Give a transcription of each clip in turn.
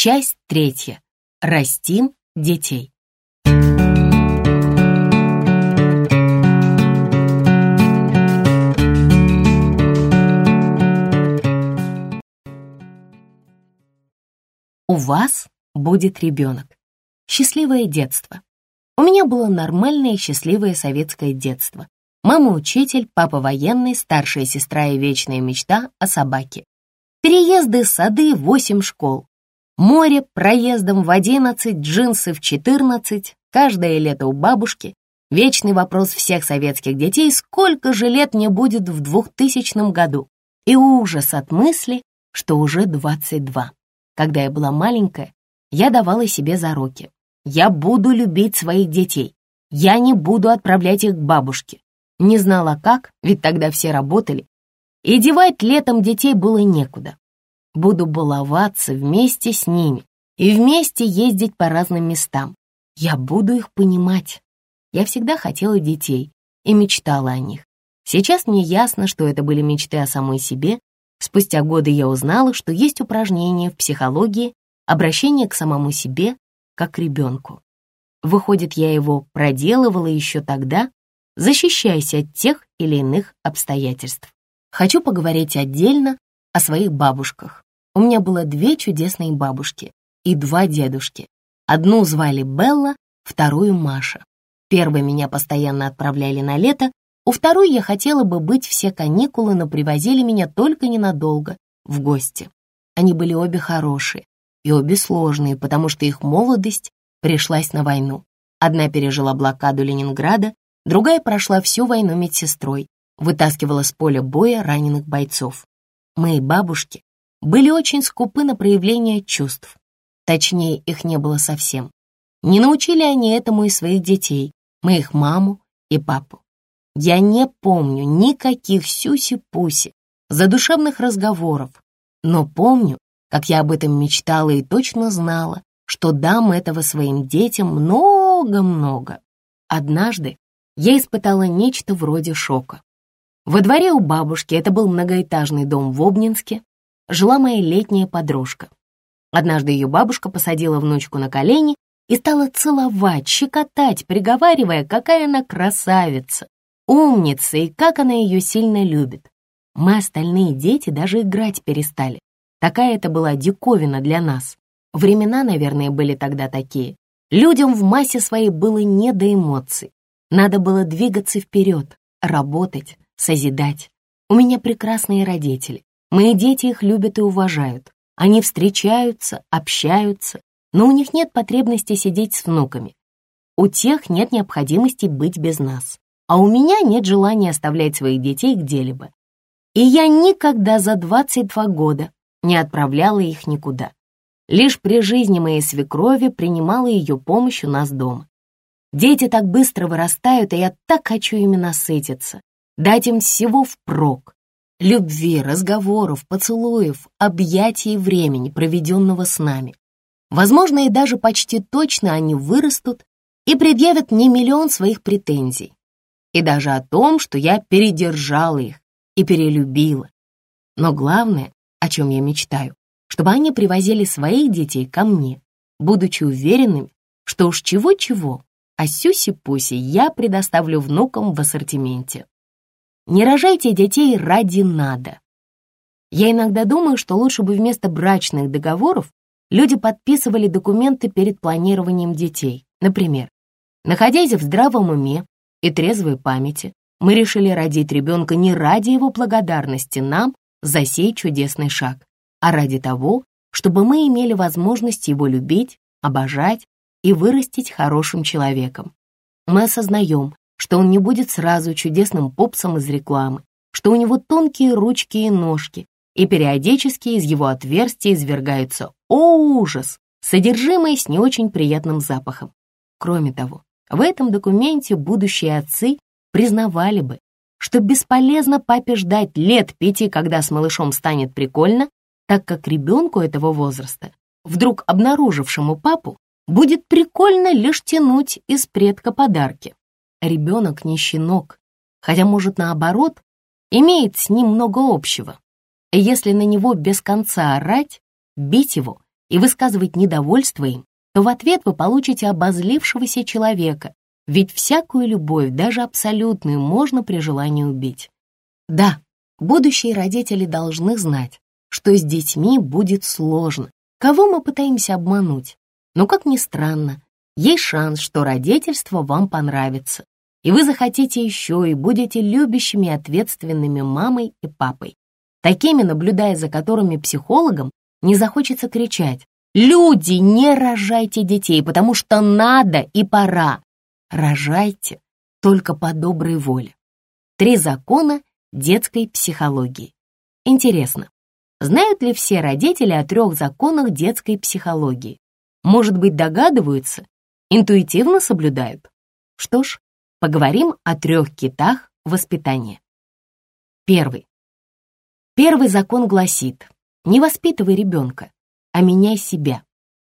Часть третья. Растим детей. У вас будет ребенок. Счастливое детство. У меня было нормальное счастливое советское детство. Мама учитель, папа военный, старшая сестра и вечная мечта о собаке. Переезды, сады, восемь школ. Море проездом в одиннадцать, джинсы в четырнадцать, каждое лето у бабушки. Вечный вопрос всех советских детей, сколько же лет мне будет в двухтысячном году. И ужас от мысли, что уже двадцать два. Когда я была маленькая, я давала себе зароки. Я буду любить своих детей. Я не буду отправлять их к бабушке. Не знала как, ведь тогда все работали. И девать летом детей было некуда. Буду баловаться вместе с ними и вместе ездить по разным местам. Я буду их понимать. Я всегда хотела детей и мечтала о них. Сейчас мне ясно, что это были мечты о самой себе. Спустя годы я узнала, что есть упражнения в психологии, обращение к самому себе, как к ребенку. Выходит, я его проделывала еще тогда, защищаясь от тех или иных обстоятельств. Хочу поговорить отдельно о своих бабушках. У меня было две чудесные бабушки и два дедушки. Одну звали Белла, вторую Маша. Первой меня постоянно отправляли на лето, у второй я хотела бы быть все каникулы, но привозили меня только ненадолго, в гости. Они были обе хорошие и обе сложные, потому что их молодость пришлась на войну. Одна пережила блокаду Ленинграда, другая прошла всю войну медсестрой, вытаскивала с поля боя раненых бойцов. Мои бабушки были очень скупы на проявление чувств. Точнее, их не было совсем. Не научили они этому и своих детей, моих маму и папу. Я не помню никаких сюси-пуси, задушевных разговоров, но помню, как я об этом мечтала и точно знала, что дам этого своим детям много-много. Однажды я испытала нечто вроде шока. Во дворе у бабушки, это был многоэтажный дом в Обнинске, жила моя летняя подружка. Однажды ее бабушка посадила внучку на колени и стала целовать, щекотать, приговаривая, какая она красавица, умница и как она ее сильно любит. Мы, остальные дети, даже играть перестали. Такая это была диковина для нас. Времена, наверное, были тогда такие. Людям в массе своей было не до эмоций. Надо было двигаться вперед, работать, созидать. У меня прекрасные родители. Мои дети их любят и уважают. Они встречаются, общаются, но у них нет потребности сидеть с внуками. У тех нет необходимости быть без нас. А у меня нет желания оставлять своих детей где-либо. И я никогда за 22 года не отправляла их никуда. Лишь при жизни моей свекрови принимала ее помощь у нас дома. Дети так быстро вырастают, и я так хочу ими насытиться, дать им всего впрок. Любви, разговоров, поцелуев, объятий времени, проведенного с нами. Возможно, и даже почти точно они вырастут и предъявят мне миллион своих претензий. И даже о том, что я передержала их и перелюбила. Но главное, о чем я мечтаю, чтобы они привозили своих детей ко мне, будучи уверенными, что уж чего-чего, а сюси-пуси я предоставлю внукам в ассортименте. Не рожайте детей ради надо. Я иногда думаю, что лучше бы вместо брачных договоров люди подписывали документы перед планированием детей. Например, находясь в здравом уме и трезвой памяти, мы решили родить ребенка не ради его благодарности нам за сей чудесный шаг, а ради того, чтобы мы имели возможность его любить, обожать и вырастить хорошим человеком. Мы осознаем, что он не будет сразу чудесным попсом из рекламы, что у него тонкие ручки и ножки, и периодически из его отверстия извергаются «О, ужас!» содержимое с не очень приятным запахом. Кроме того, в этом документе будущие отцы признавали бы, что бесполезно папе ждать лет пяти, когда с малышом станет прикольно, так как ребенку этого возраста, вдруг обнаружившему папу, будет прикольно лишь тянуть из предка подарки. Ребенок не щенок, хотя, может, наоборот, имеет с ним много общего. Если на него без конца орать, бить его и высказывать недовольство им, то в ответ вы получите обозлившегося человека, ведь всякую любовь, даже абсолютную, можно при желании убить. Да, будущие родители должны знать, что с детьми будет сложно. Кого мы пытаемся обмануть? Но, как ни странно, есть шанс, что родительство вам понравится, и вы захотите еще и будете любящими и ответственными мамой и папой. Такими, наблюдая за которыми психологам, не захочется кричать «Люди, не рожайте детей, потому что надо и пора!» Рожайте только по доброй воле. Три закона детской психологии. Интересно, знают ли все родители о трех законах детской психологии? Может быть, догадываются? Интуитивно соблюдают? Что ж, поговорим о трех китах воспитания. Первый. Первый закон гласит, не воспитывай ребенка, а меняй себя.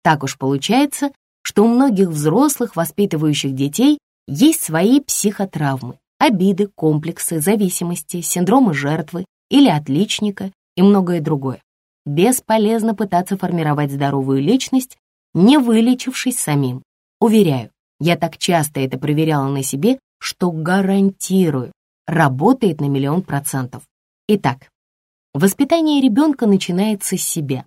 Так уж получается, что у многих взрослых, воспитывающих детей, есть свои психотравмы, обиды, комплексы, зависимости, синдромы жертвы или отличника и многое другое. Бесполезно пытаться формировать здоровую личность, не вылечившись самим. Уверяю, я так часто это проверяла на себе, что гарантирую, работает на миллион процентов. Итак, воспитание ребенка начинается с себя.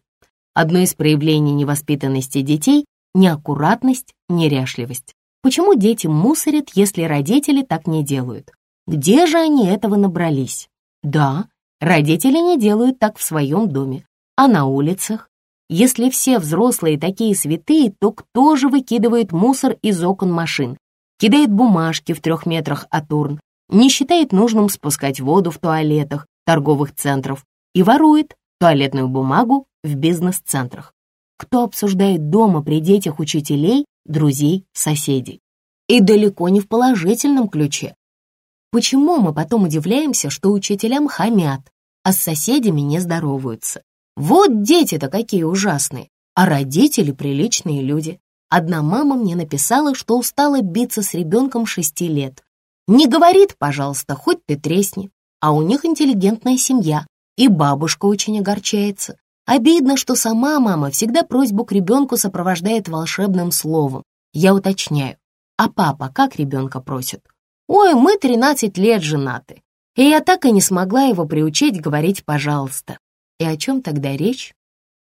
Одно из проявлений невоспитанности детей – неаккуратность, неряшливость. Почему дети мусорят, если родители так не делают? Где же они этого набрались? Да, родители не делают так в своем доме, а на улицах, если все взрослые такие святые, то кто же выкидывает мусор из окон машин, кидает бумажки в трех метрах от урн, не считает нужным спускать воду в туалетах торговых центров и ворует туалетную бумагу в бизнес-центрах? Кто обсуждает дома при детях учителей, друзей, соседей? И далеко не в положительном ключе. Почему мы потом удивляемся, что учителям хамят, а с соседями не здороваются? Вот дети-то какие ужасные, а родители приличные люди. Одна мама мне написала, что устала биться с ребенком шести лет. Не говорит, пожалуйста, хоть ты тресни. А у них интеллигентная семья, и бабушка очень огорчается. Обидно, что сама мама всегда просьбу к ребенку сопровождает волшебным словом. Я уточняю, а папа как ребенка просит? Ой, мы 13 лет женаты. И я так и не смогла его приучить говорить «пожалуйста». И о чем тогда речь?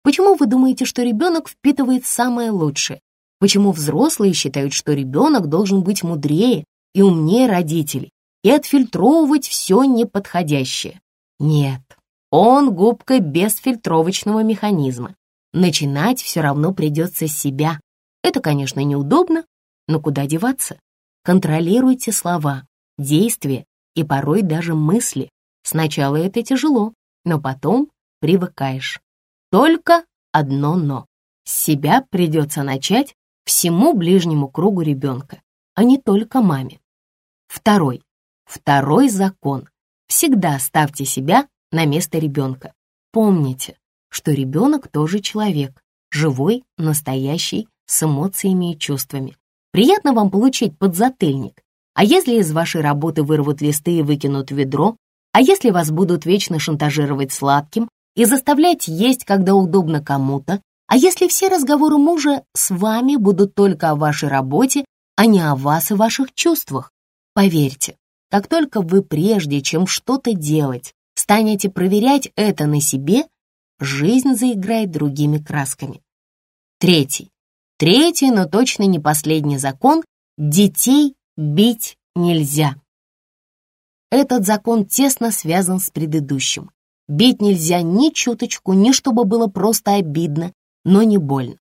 Почему вы думаете, что ребенок впитывает самое лучшее? Почему взрослые считают, что ребенок должен быть мудрее и умнее родителей и отфильтровывать все неподходящее? Нет, он губка без фильтровочного механизма. Начинать все равно придется с себя. Это, конечно, неудобно, но куда деваться? Контролируйте слова, действия и порой даже мысли. Сначала это тяжело, но потом привыкаешь. Только одно «но». Себя придется начать всему ближнему кругу ребенка, а не только маме. Второй. Второй закон. Всегда ставьте себя на место ребенка. Помните, что ребенок тоже человек, живой, настоящий, с эмоциями и чувствами. Приятно вам получить подзатыльник. А если из вашей работы вырвут листы и выкинут ведро? А если вас будут вечно шантажировать сладким? И заставлять есть, когда удобно кому-то, а если все разговоры мужа с вами будут только о вашей работе, а не о вас и ваших чувствах? Поверьте, как только вы прежде, чем что-то делать, станете проверять это на себе, жизнь заиграет другими красками. Третий. Третий, но точно не последний закон – детей бить нельзя. Этот закон тесно связан с предыдущим. Бить нельзя ни чуточку, ни чтобы было просто обидно, но не больно.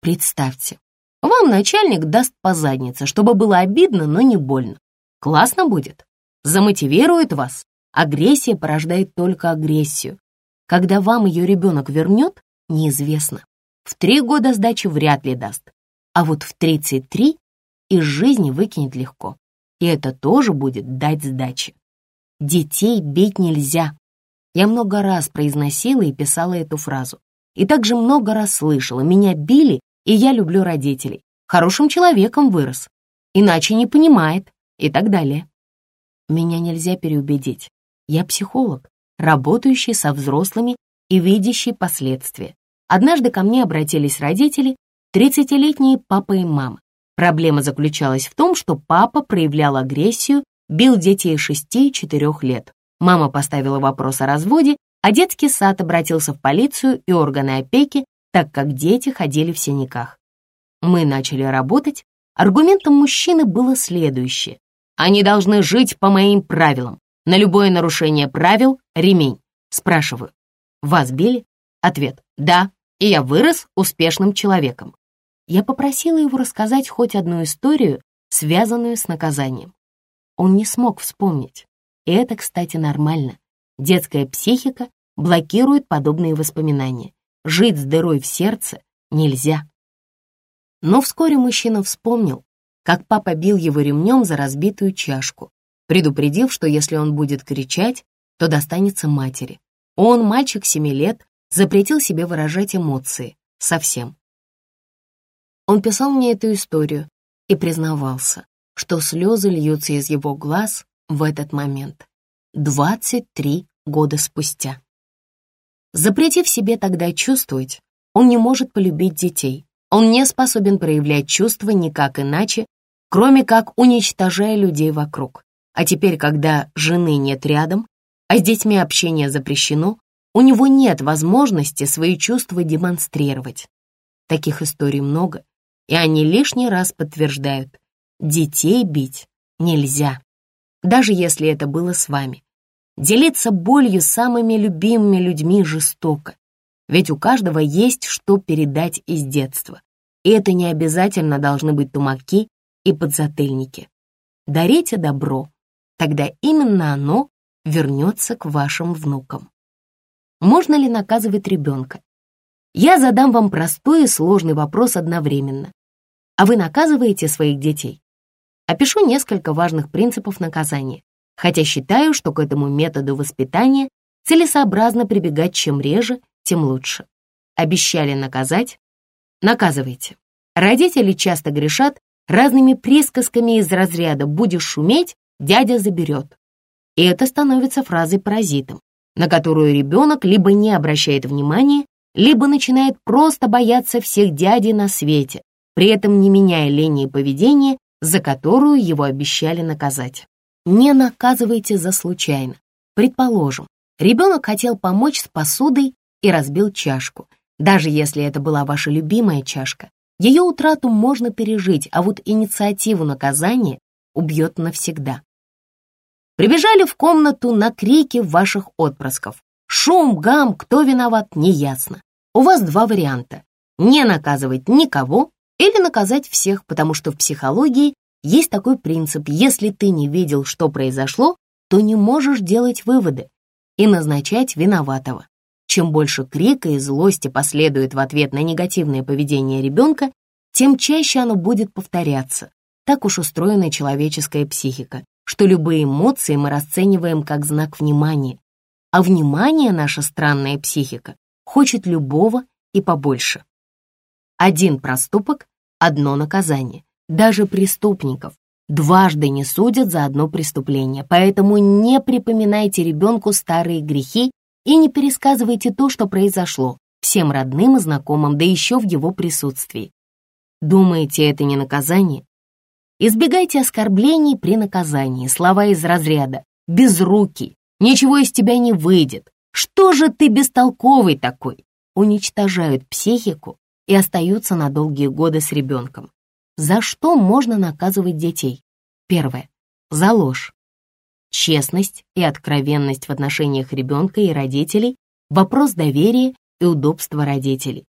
Представьте, вам начальник даст по заднице, чтобы было обидно, но не больно. Классно будет. Замотивирует вас. Агрессия порождает только агрессию. Когда вам ее ребенок вернет, неизвестно. В три года сдачи вряд ли даст. А вот в 33 из жизни выкинет легко. И это тоже будет дать сдачи. Детей бить нельзя, я много раз произносила и писала эту фразу. И также много раз слышала, меня били, и я люблю родителей. Хорошим человеком вырос. Иначе не понимает и так далее. Меня нельзя переубедить. Я психолог, работающий со взрослыми и видящий последствия. Однажды ко мне обратились родители, 30-летние папа и мама. Проблема заключалась в том, что папа проявлял агрессию, бил детей 6 и 4 лет. Мама поставила вопрос о разводе, а детский сад обратился в полицию и органы опеки, так как дети ходили в синяках. Мы начали работать. Аргументом мужчины было следующее. Они должны жить по моим правилам. На любое нарушение правил — ремень. Спрашиваю. Вас били? Ответ. Да, и я вырос успешным человеком. Я попросила его рассказать хоть одну историю, связанную с наказанием. Он не смог вспомнить. И это, кстати, нормально. Детская психика блокирует подобные воспоминания. Жить с дырой в сердце нельзя. Но вскоре мужчина вспомнил, как папа бил его ремнем за разбитую чашку, предупредив, что если он будет кричать, то достанется матери. Он, мальчик семи лет, запретил себе выражать эмоции. Совсем. Он писал мне эту историю и признавался, что слезы льются из его глаз в этот момент. 23 года спустя. Запретив себе тогда чувствовать, он не может полюбить детей. Он не способен проявлять чувства никак иначе, кроме как уничтожая людей вокруг. А теперь, когда жены нет рядом, а с детьми общение запрещено, у него нет возможности свои чувства демонстрировать. Таких историй много, и они лишний раз подтверждают, детей бить нельзя, даже если это было с вами. Делиться болью самыми любимыми людьми жестоко, ведь у каждого есть что передать из детства, и это не обязательно должны быть тумаки и подзатыльники. Дарите добро, тогда именно оно вернется к вашим внукам. Можно ли наказывать ребенка? Я задам вам простой и сложный вопрос одновременно. А вы наказываете своих детей? Опишу несколько важных принципов наказания, хотя считаю, что к этому методу воспитания целесообразно прибегать чем реже, тем лучше. Обещали наказать? Наказывайте. Родители часто грешат разными присказками из разряда «будешь шуметь, дядя заберет». И это становится фразой-паразитом на которую ребенок либо не обращает внимания, либо начинает просто бояться всех дядей на свете, при этом не меняя линии поведения, за которую его обещали наказать. Не наказывайте за случайно. Предположим, ребенок хотел помочь с посудой и разбил чашку. Даже если это была ваша любимая чашка, ее утрату можно пережить, а вот инициативу наказания убьет навсегда. Прибежали в комнату на крики ваших отпрысков. Шум, гам, кто виноват, неясно. У вас два варианта. Не наказывать никого или наказать всех, потому что в психологии есть такой принцип. Если ты не видел, что произошло, то не можешь делать выводы и назначать виноватого. Чем больше крика и злости последует в ответ на негативное поведение ребенка, тем чаще оно будет повторяться. Так уж устроена человеческая психика что любые эмоции мы расцениваем как знак внимания, а внимание наша странная психика хочет любого и побольше. Один проступок — одно наказание. Даже преступников дважды не судят за одно преступление, поэтому не припоминайте ребенку старые грехи и не пересказывайте то, что произошло, всем родным и знакомым, да еще в его присутствии. Думаете, это не наказание? Избегайте оскорблений при наказании, слова из разряда «безрукий», «ничего из тебя не выйдет», «что же ты бестолковый такой?» уничтожают психику и остаются на долгие годы с ребенком. За что можно наказывать детей? Первое. За ложь. Честность и откровенность в отношениях ребенка и родителей – вопрос доверия и удобства родителей.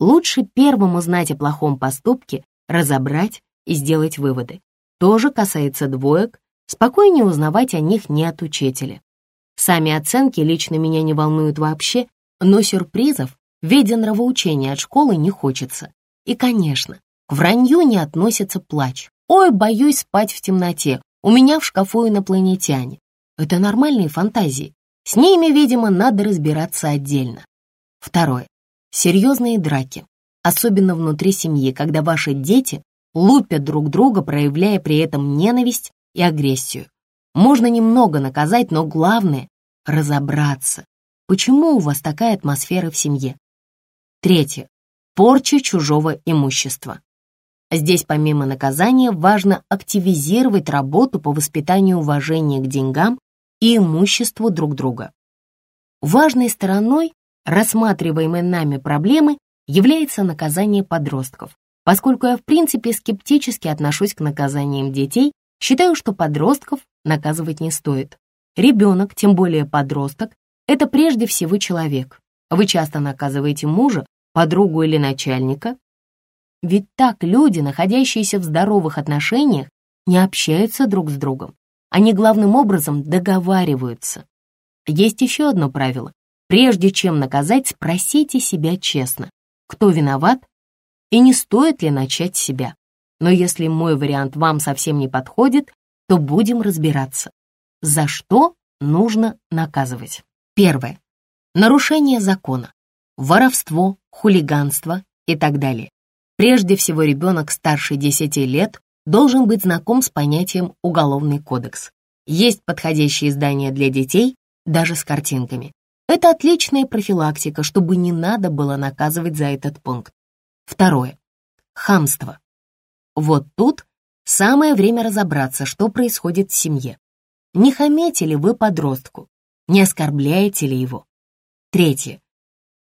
Лучше первым узнать о плохом поступке, разобрать и сделать выводы. Тоже касается двоек, спокойнее узнавать о них не от учителя. Сами оценки лично меня не волнуют вообще, но сюрпризов в виде нравоучения от школы не хочется. И, конечно, к вранью не относится плач. «Ой, боюсь спать в темноте, у меня в шкафу инопланетяне». Это нормальные фантазии. С ними, видимо, надо разбираться отдельно. Второе. Серьезные драки, особенно внутри семьи, когда ваши дети лупят друг друга, проявляя при этом ненависть и агрессию. Можно немного наказать, но главное — разобраться, почему у вас такая атмосфера в семье. Третье. Порча чужого имущества. Здесь помимо наказания важно активизировать работу по воспитанию уважения к деньгам и имуществу друг друга. Важной стороной рассматриваемой нами проблемы является наказание подростков. Поскольку я в принципе скептически отношусь к наказаниям детей, считаю, что подростков наказывать не стоит. Ребенок, тем более подросток, это прежде всего человек. Вы часто наказываете мужа, подругу или начальника, ведь так люди, находящиеся в здоровых отношениях, не общаются друг с другом. Они главным образом договариваются. Есть еще одно правило. Прежде чем наказать, спросите себя честно, кто виноват и не стоит ли начать себя. Но если мой вариант вам совсем не подходит, то будем разбираться, за что нужно наказывать. Первое. Нарушение закона, воровство, хулиганство и так далее. Прежде всего, ребенок старше 10 лет должен быть знаком с понятием «уголовный кодекс». Есть подходящие издания для детей, даже с картинками. Это отличная профилактика, чтобы не надо было наказывать за этот пункт. Второе. Хамство. Вот тут самое время разобраться, что происходит в семье. Не хамите ли вы подростку? Не оскорбляете ли его? Третье.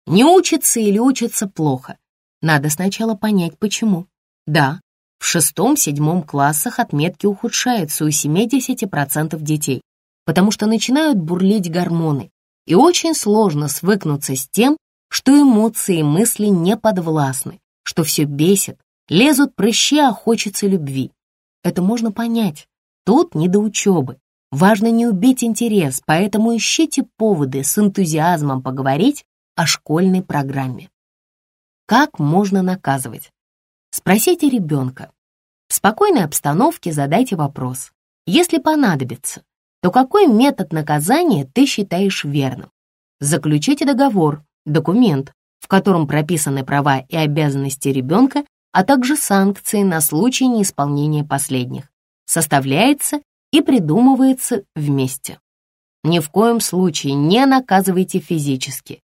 Не учится или учится плохо. Надо сначала понять, почему. Да, в шестом-седьмом классах отметки ухудшаются у 70% детей, потому что начинают бурлить гормоны, и очень сложно свыкнуться с тем, что эмоции и мысли не подвластны, что все бесит, лезут прыщи, а хочется любви. Это можно понять. Тут не до учебы. Важно не убить интерес, поэтому ищите поводы с энтузиазмом поговорить о школьной программе. Как можно наказывать? Спросите ребенка. В спокойной обстановке задайте вопрос. Если понадобится, то какой метод наказания ты считаешь верным? Заключите договор, документ, в котором прописаны права и обязанности ребенка, а также санкции на случай неисполнения последних. Составляется и придумывается вместе. Ни в коем случае не наказывайте физически.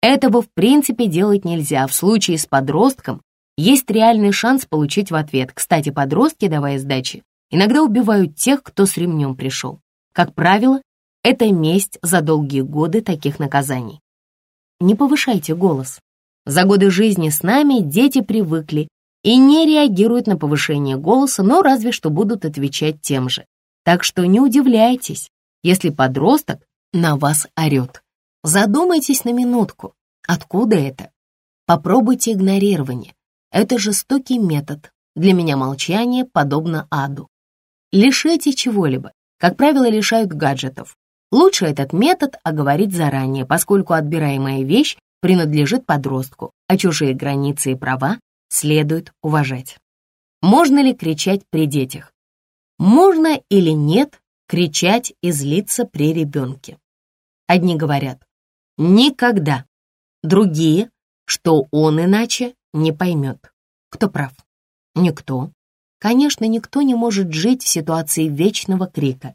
Этого в принципе делать нельзя. В случае с подростком есть реальный шанс получить в ответ. Кстати, подростки, давая сдачи, иногда убивают тех, кто с ремнем пришел. Как правило, это месть за долгие годы таких наказаний. Не повышайте голос. За годы жизни с нами дети привыкли и не реагируют на повышение голоса, но разве что будут отвечать тем же. Так что не удивляйтесь, если подросток на вас орет. Задумайтесь на минутку, откуда это? Попробуйте игнорирование. Это жестокий метод. Для меня молчание подобно аду. Лишите чего-либо. Как правило, лишают гаджетов. Лучше этот метод оговорить заранее, поскольку отбираемая вещь принадлежит подростку, а чужие границы и права следует уважать. Можно ли кричать при детях? Можно или нет кричать и злиться при ребенке? Одни говорят, Никогда. Другие, что он иначе не поймет. Кто прав? Никто. Конечно, никто не может жить в ситуации вечного крика.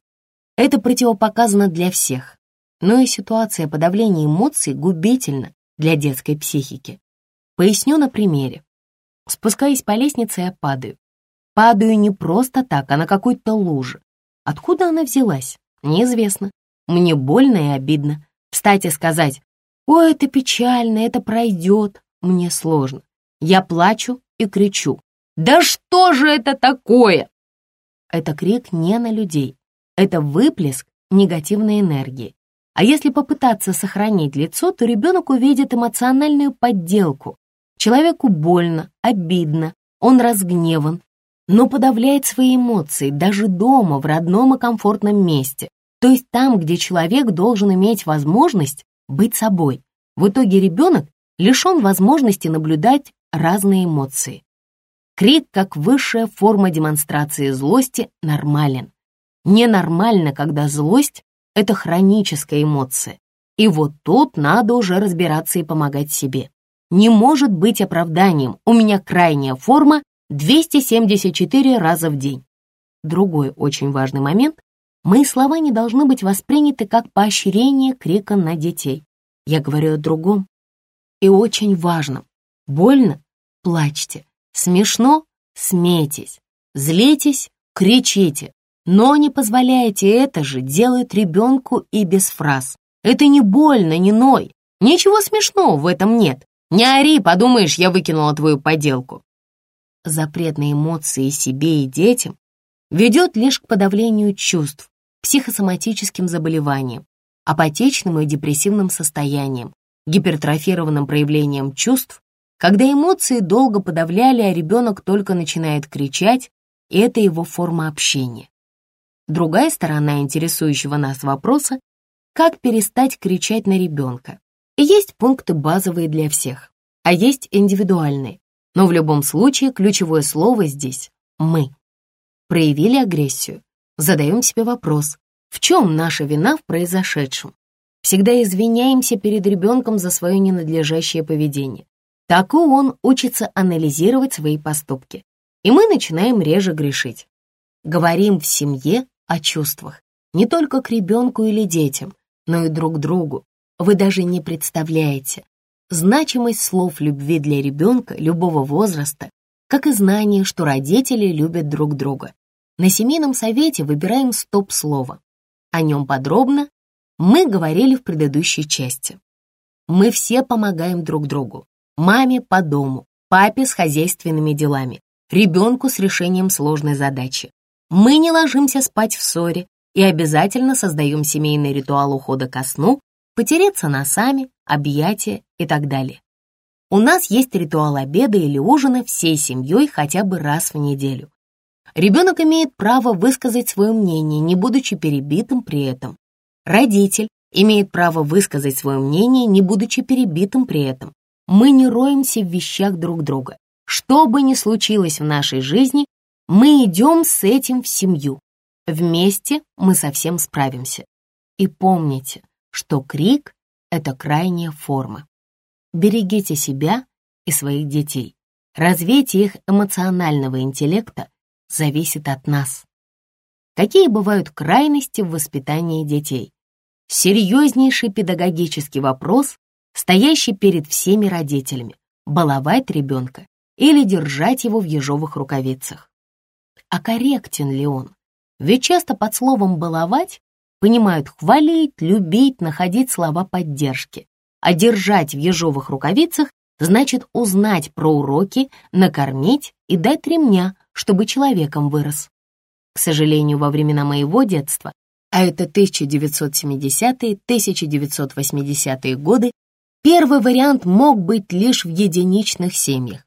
Это противопоказано для всех. Но и ситуация подавления эмоций губительна для детской психики. Поясню на примере. Спускаясь по лестнице, я падаю. Падаю не просто так, а на какой-то луже. Откуда она взялась? Неизвестно. Мне больно и обидно. Встать и сказать «Ой, это печально, это пройдет», мне сложно. Я плачу и кричу «Да что же это такое?» Это крик не на людей, это выплеск негативной энергии. А если попытаться сохранить лицо, то ребенок увидит эмоциональную подделку. Человеку больно, обидно, он разгневан, но подавляет свои эмоции даже дома, в родном и комфортном месте то есть там, где человек должен иметь возможность быть собой. В итоге ребенок лишен возможности наблюдать разные эмоции. Крик, как высшая форма демонстрации злости, нормален. Ненормально, когда злость — это хроническая эмоция. И вот тут надо уже разбираться и помогать себе. Не может быть оправданием. У меня крайняя форма 274 раза в день. Другой очень важный момент Мои слова не должны быть восприняты как поощрение крика на детей. Я говорю о другом. и очень важном. Больно? Плачьте. Смешно? Смейтесь. Злитесь? Кричите. Но не позволяйте это же делать ребенку и без фраз. Это не больно, не ной. Ничего смешного в этом нет. Не ори, подумаешь, я выкинула твою поделку. Запрет на эмоции себе и детям ведет лишь к подавлению чувств, психосоматическим заболеваниям, апатичным и депрессивным состояниям, гипертрофированным проявлением чувств, когда эмоции долго подавляли, а ребенок только начинает кричать, и это его форма общения. Другая сторона интересующего нас вопроса — как перестать кричать на ребенка. И есть пункты базовые для всех, а есть индивидуальные. Но в любом случае ключевое слово здесь — «мы». Проявили агрессию. Задаем себе вопрос, в чем наша вина в произошедшем? Всегда извиняемся перед ребенком за свое ненадлежащее поведение. Так и он учится анализировать свои поступки. И мы начинаем реже грешить. Говорим в семье о чувствах. Не только к ребенку или детям, но и друг другу. Вы даже не представляете. Значимость слов любви для ребенка любого возраста, как и знание, что родители любят друг друга. На семейном совете выбираем стоп-слово. О нем подробно мы говорили в предыдущей части. Мы все помогаем друг другу. Маме по дому, папе с хозяйственными делами, ребенку с решением сложной задачи. Мы не ложимся спать в ссоре и обязательно создаем семейный ритуал ухода ко сну, потереться носами, объятия и так далее. У нас есть ритуал обеда или ужина всей семьей хотя бы раз в неделю. Ребенок имеет право высказать свое мнение, не будучи перебитым при этом. Родитель имеет право высказать свое мнение, не будучи перебитым при этом. Мы не роемся в вещах друг друга. Что бы ни случилось в нашей жизни, мы идем с этим в семью. Вместе мы совсем справимся. И помните, что крик — это крайняя форма. Берегите себя и своих детей. Развейте их эмоционального интеллекта зависит от нас. Какие бывают крайности в воспитании детей? Серьезнейший педагогический вопрос, стоящий перед всеми родителями – баловать ребенка или держать его в ежовых рукавицах. А корректен ли он? Ведь часто под словом «баловать» понимают хвалить, любить, находить слова поддержки. А держать в ежовых рукавицах значит узнать про уроки, накормить и дать ремня, чтобы человеком вырос. К сожалению, во времена моего детства, а это 1970-1980-е годы, первый вариант мог быть лишь в единичных семьях.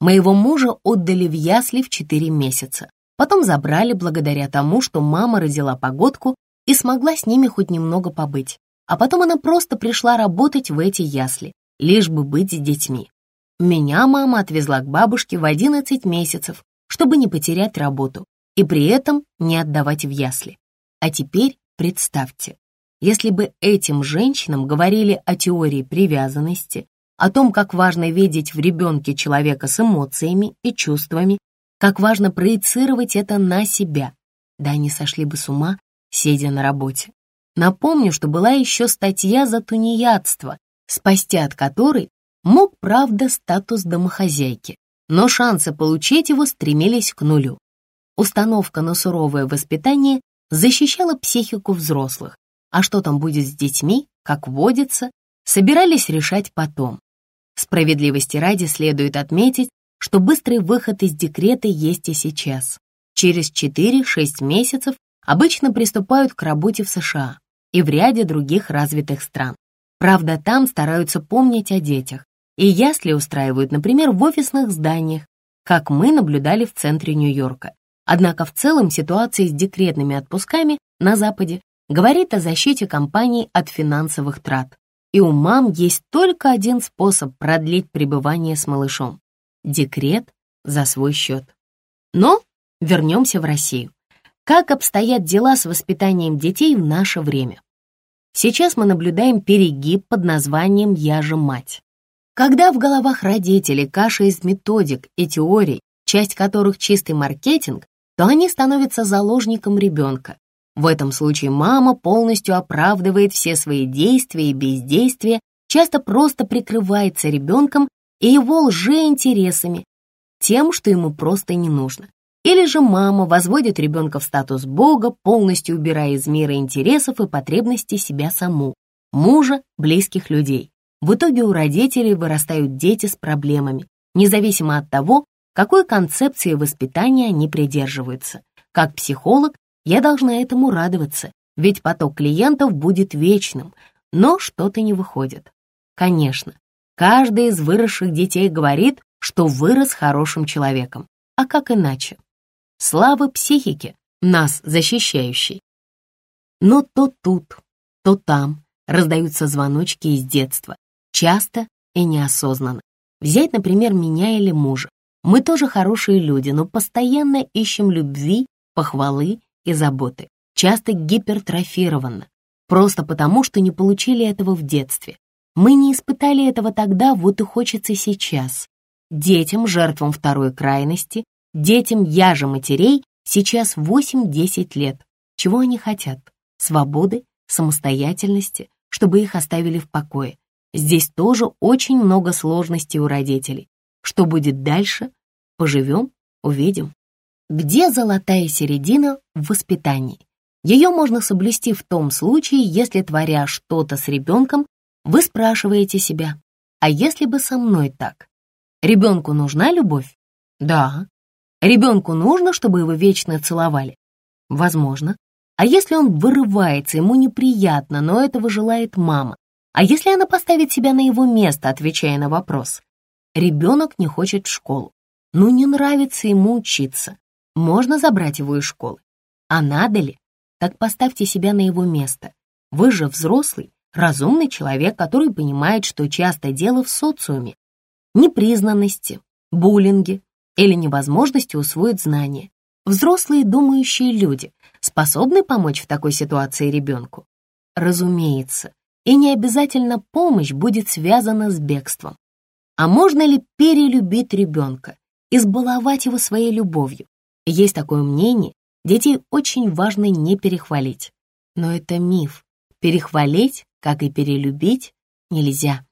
Моего мужа отдали в ясли в 4 месяца. Потом забрали благодаря тому, что мама родила погодку и смогла с ними хоть немного побыть. А потом она просто пришла работать в эти ясли, лишь бы быть с детьми. Меня мама отвезла к бабушке в 11 месяцев, чтобы не потерять работу и при этом не отдавать в ясли. А теперь представьте, если бы этим женщинам говорили о теории привязанности, о том, как важно видеть в ребенке человека с эмоциями и чувствами, как важно проецировать это на себя, да они сошли бы с ума, сидя на работе. Напомню, что была еще статья за тунеядство, спасти от которой мог, правда, статус домохозяйки но шансы получить его стремились к нулю. Установка на суровое воспитание защищала психику взрослых, а что там будет с детьми, как водится, собирались решать потом. Справедливости ради следует отметить, что быстрый выход из декрета есть и сейчас. Через 4-6 месяцев обычно приступают к работе в США и в ряде других развитых стран. Правда, там стараются помнить о детях, и ясли устраивают, например, в офисных зданиях, как мы наблюдали в центре Нью-Йорка. Однако в целом ситуация с декретными отпусками на Западе говорит о защите компаний от финансовых трат. И у мам есть только один способ продлить пребывание с малышом – декрет за свой счет. Но вернемся в Россию. Как обстоят дела с воспитанием детей в наше время? Сейчас мы наблюдаем перегиб под названием «Я же мать». Когда в головах родителей каша из методик и теорий, часть которых чистый маркетинг, то они становятся заложником ребенка. В этом случае мама полностью оправдывает все свои действия и бездействия часто просто прикрывается ребенком и его лжеинтересами, тем, что ему просто не нужно. Или же мама возводит ребенка в статус Бога, полностью убирая из мира интересов и потребностей себя саму, мужа, близких людей. В итоге у родителей вырастают дети с проблемами, независимо от того, какой концепции воспитания они придерживаются. Как психолог, я должна этому радоваться, ведь поток клиентов будет вечным, но что-то не выходит. Конечно, каждый из выросших детей говорит, что вырос хорошим человеком. А как иначе? Слава психике, нас защищающей. Но то тут, то там раздаются звоночки из детства, часто и неосознанно. Взять, например, меня или мужа. Мы тоже хорошие люди, но постоянно ищем любви, похвалы и заботы, часто гипертрофированно, просто потому, что не получили этого в детстве. Мы не испытали этого тогда, вот и хочется сейчас. Детям, жертвам второй крайности, детям яжа матерей сейчас 8-10 лет. Чего они хотят? Свободы, самостоятельности, чтобы их оставили в покое. Здесь тоже очень много сложностей у родителей. Что будет дальше? Поживем, увидим. Где золотая середина в воспитании? Ее можно соблюсти в том случае, если, творя что-то с ребенком, вы спрашиваете себя, а если бы со мной так? Ребенку нужна любовь? Да. Ребенку нужно, чтобы его вечно целовали? Возможно. А если он вырывается, ему неприятно, но этого желает мама? А если она поставит себя на его место, отвечая на вопрос? Ребенок не хочет в школу. Ну, не нравится ему учиться. Можно забрать его из школы. А надо ли? Так поставьте себя на его место. Вы же взрослый, разумный человек, который понимает, что часто дело в социуме. Непризнанности, буллинге или невозможности усвоить знания. Взрослые думающие люди способны помочь в такой ситуации ребенку? Разумеется, и не обязательно помощь будет связана с бегством. А можно ли перелюбить ребенка, избаловать его своей любовью? Есть такое мнение, детей очень важно не перехвалить. Но это миф. Перехвалить, как и перелюбить, нельзя.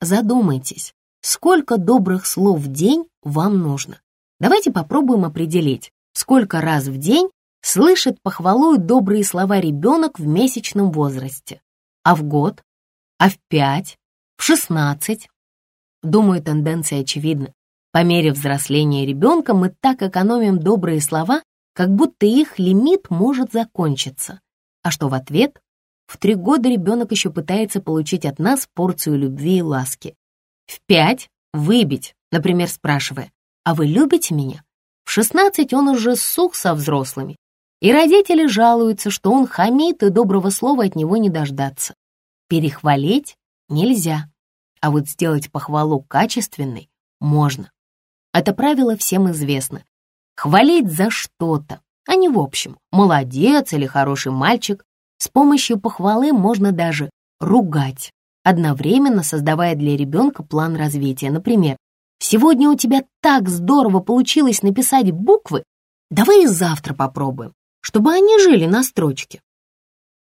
Задумайтесь, сколько добрых слов в день вам нужно. Давайте попробуем определить, сколько раз в день слышит похвалу и добрые слова ребенок в месячном возрасте. А в год? А в пять? В шестнадцать? Думаю, тенденция очевидна. По мере взросления ребенка мы так экономим добрые слова, как будто их лимит может закончиться. А что в ответ? В три года ребенок еще пытается получить от нас порцию любви и ласки. В пять — выбить, например, спрашивая, «А вы любите меня?» В шестнадцать он уже сух со взрослыми, и родители жалуются, что он хамит и доброго слова от него не дождаться. Перехвалить нельзя, а вот сделать похвалу качественной можно. Это правило всем известно. Хвалить за что-то, а не в общем. Молодец или хороший мальчик. С помощью похвалы можно даже ругать, одновременно создавая для ребенка план развития. Например, «Сегодня у тебя так здорово получилось написать буквы, давай и завтра попробуем, чтобы они жили на строчке».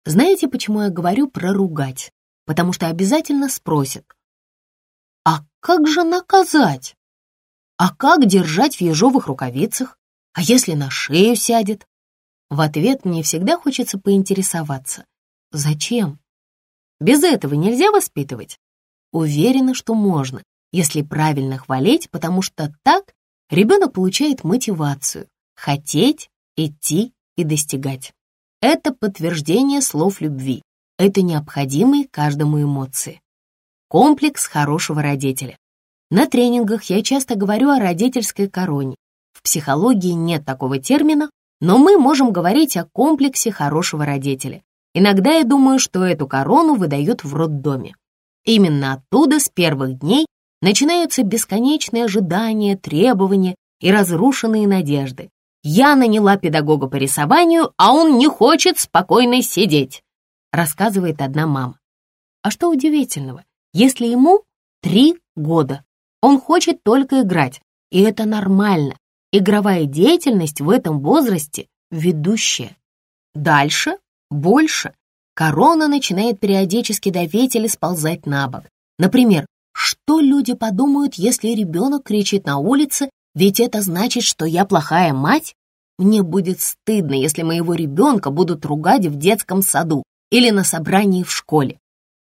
Знаете, почему я говорю про ругать? Потому что обязательно спросят, «А как же наказать?» А как держать в ежовых рукавицах? А если на шею сядет? В ответ мне всегда хочется поинтересоваться. Зачем? Без этого нельзя воспитывать? Уверена, что можно, если правильно хвалить, потому что так ребенок получает мотивацию хотеть, идти и достигать. Это подтверждение слов любви. Это необходимые каждому эмоции. Комплекс хорошего родителя. На тренингах я часто говорю о родительской короне. В психологии нет такого термина, но мы можем говорить о комплексе хорошего родителя. Иногда я думаю, что эту корону выдают в роддоме. Именно оттуда с первых дней начинаются бесконечные ожидания, требования и разрушенные надежды. Я наняла педагога по рисованию, а он не хочет спокойно сидеть, рассказывает одна мама. А что удивительного, если ему три года? Он хочет только играть, и это нормально. Игровая деятельность в этом возрасте ведущая. Дальше, больше. Корона начинает периодически давить или сползать на бок. Например, что люди подумают, если ребенок кричит на улице, ведь это значит, что я плохая мать? Мне будет стыдно, если моего ребенка будут ругать в детском саду или на собрании в школе.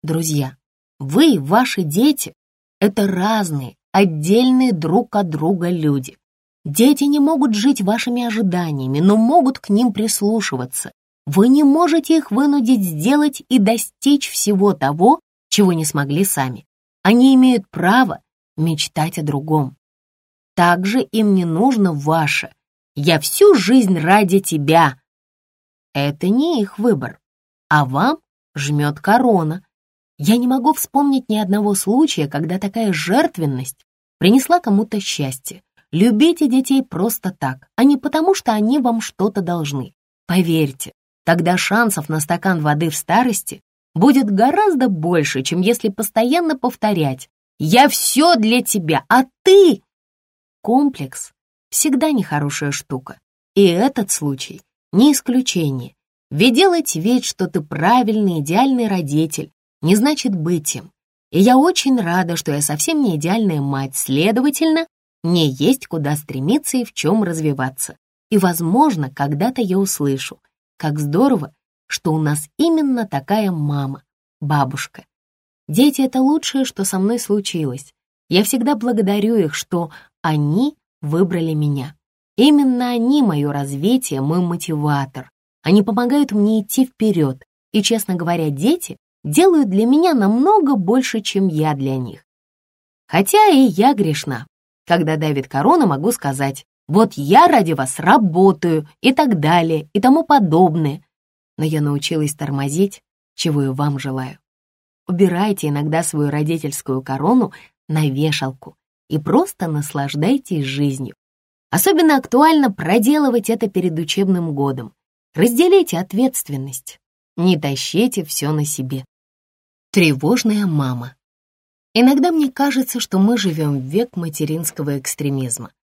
Друзья, вы и ваши дети — это разные, отдельные друг от друга люди. Дети не могут жить вашими ожиданиями, но могут к ним прислушиваться. Вы не можете их вынудить сделать и достичь всего того, чего не смогли сами. Они имеют право мечтать о другом. Также им не нужно ваше «я всю жизнь ради тебя». Это не их выбор, а вам жмет корона. Я не могу вспомнить ни одного случая, когда такая жертвенность принесла кому-то счастье. Любите детей просто так, а не потому, что они вам что-то должны. Поверьте, тогда шансов на стакан воды в старости будет гораздо больше, чем если постоянно повторять «Я все для тебя, а ты...» Комплекс всегда нехорошая штука, и этот случай не исключение. Ведь делать вид, что ты правильный, идеальный родитель, не значит быть им. И я очень рада, что я совсем не идеальная мать, следовательно, мне есть куда стремиться и в чем развиваться. И, возможно, когда-то я услышу, как здорово, что у нас именно такая мама, бабушка. Дети — это лучшее, что со мной случилось. Я всегда благодарю их, что они выбрали меня. Именно они — мое развитие, мой мотиватор. Они помогают мне идти вперед. И, честно говоря, дети делают для меня намного больше, чем я для них. Хотя и я грешна. Когда давит корона, могу сказать, вот я ради вас работаю и так далее и тому подобное. Но я научилась тормозить, чего и вам желаю. Убирайте иногда свою родительскую корону на вешалку и просто наслаждайтесь жизнью. Особенно актуально проделывать это перед учебным годом. Разделите ответственность, не тащите все на себе. Тревожная мама. Иногда мне кажется, что мы живем в век материнского экстремизма.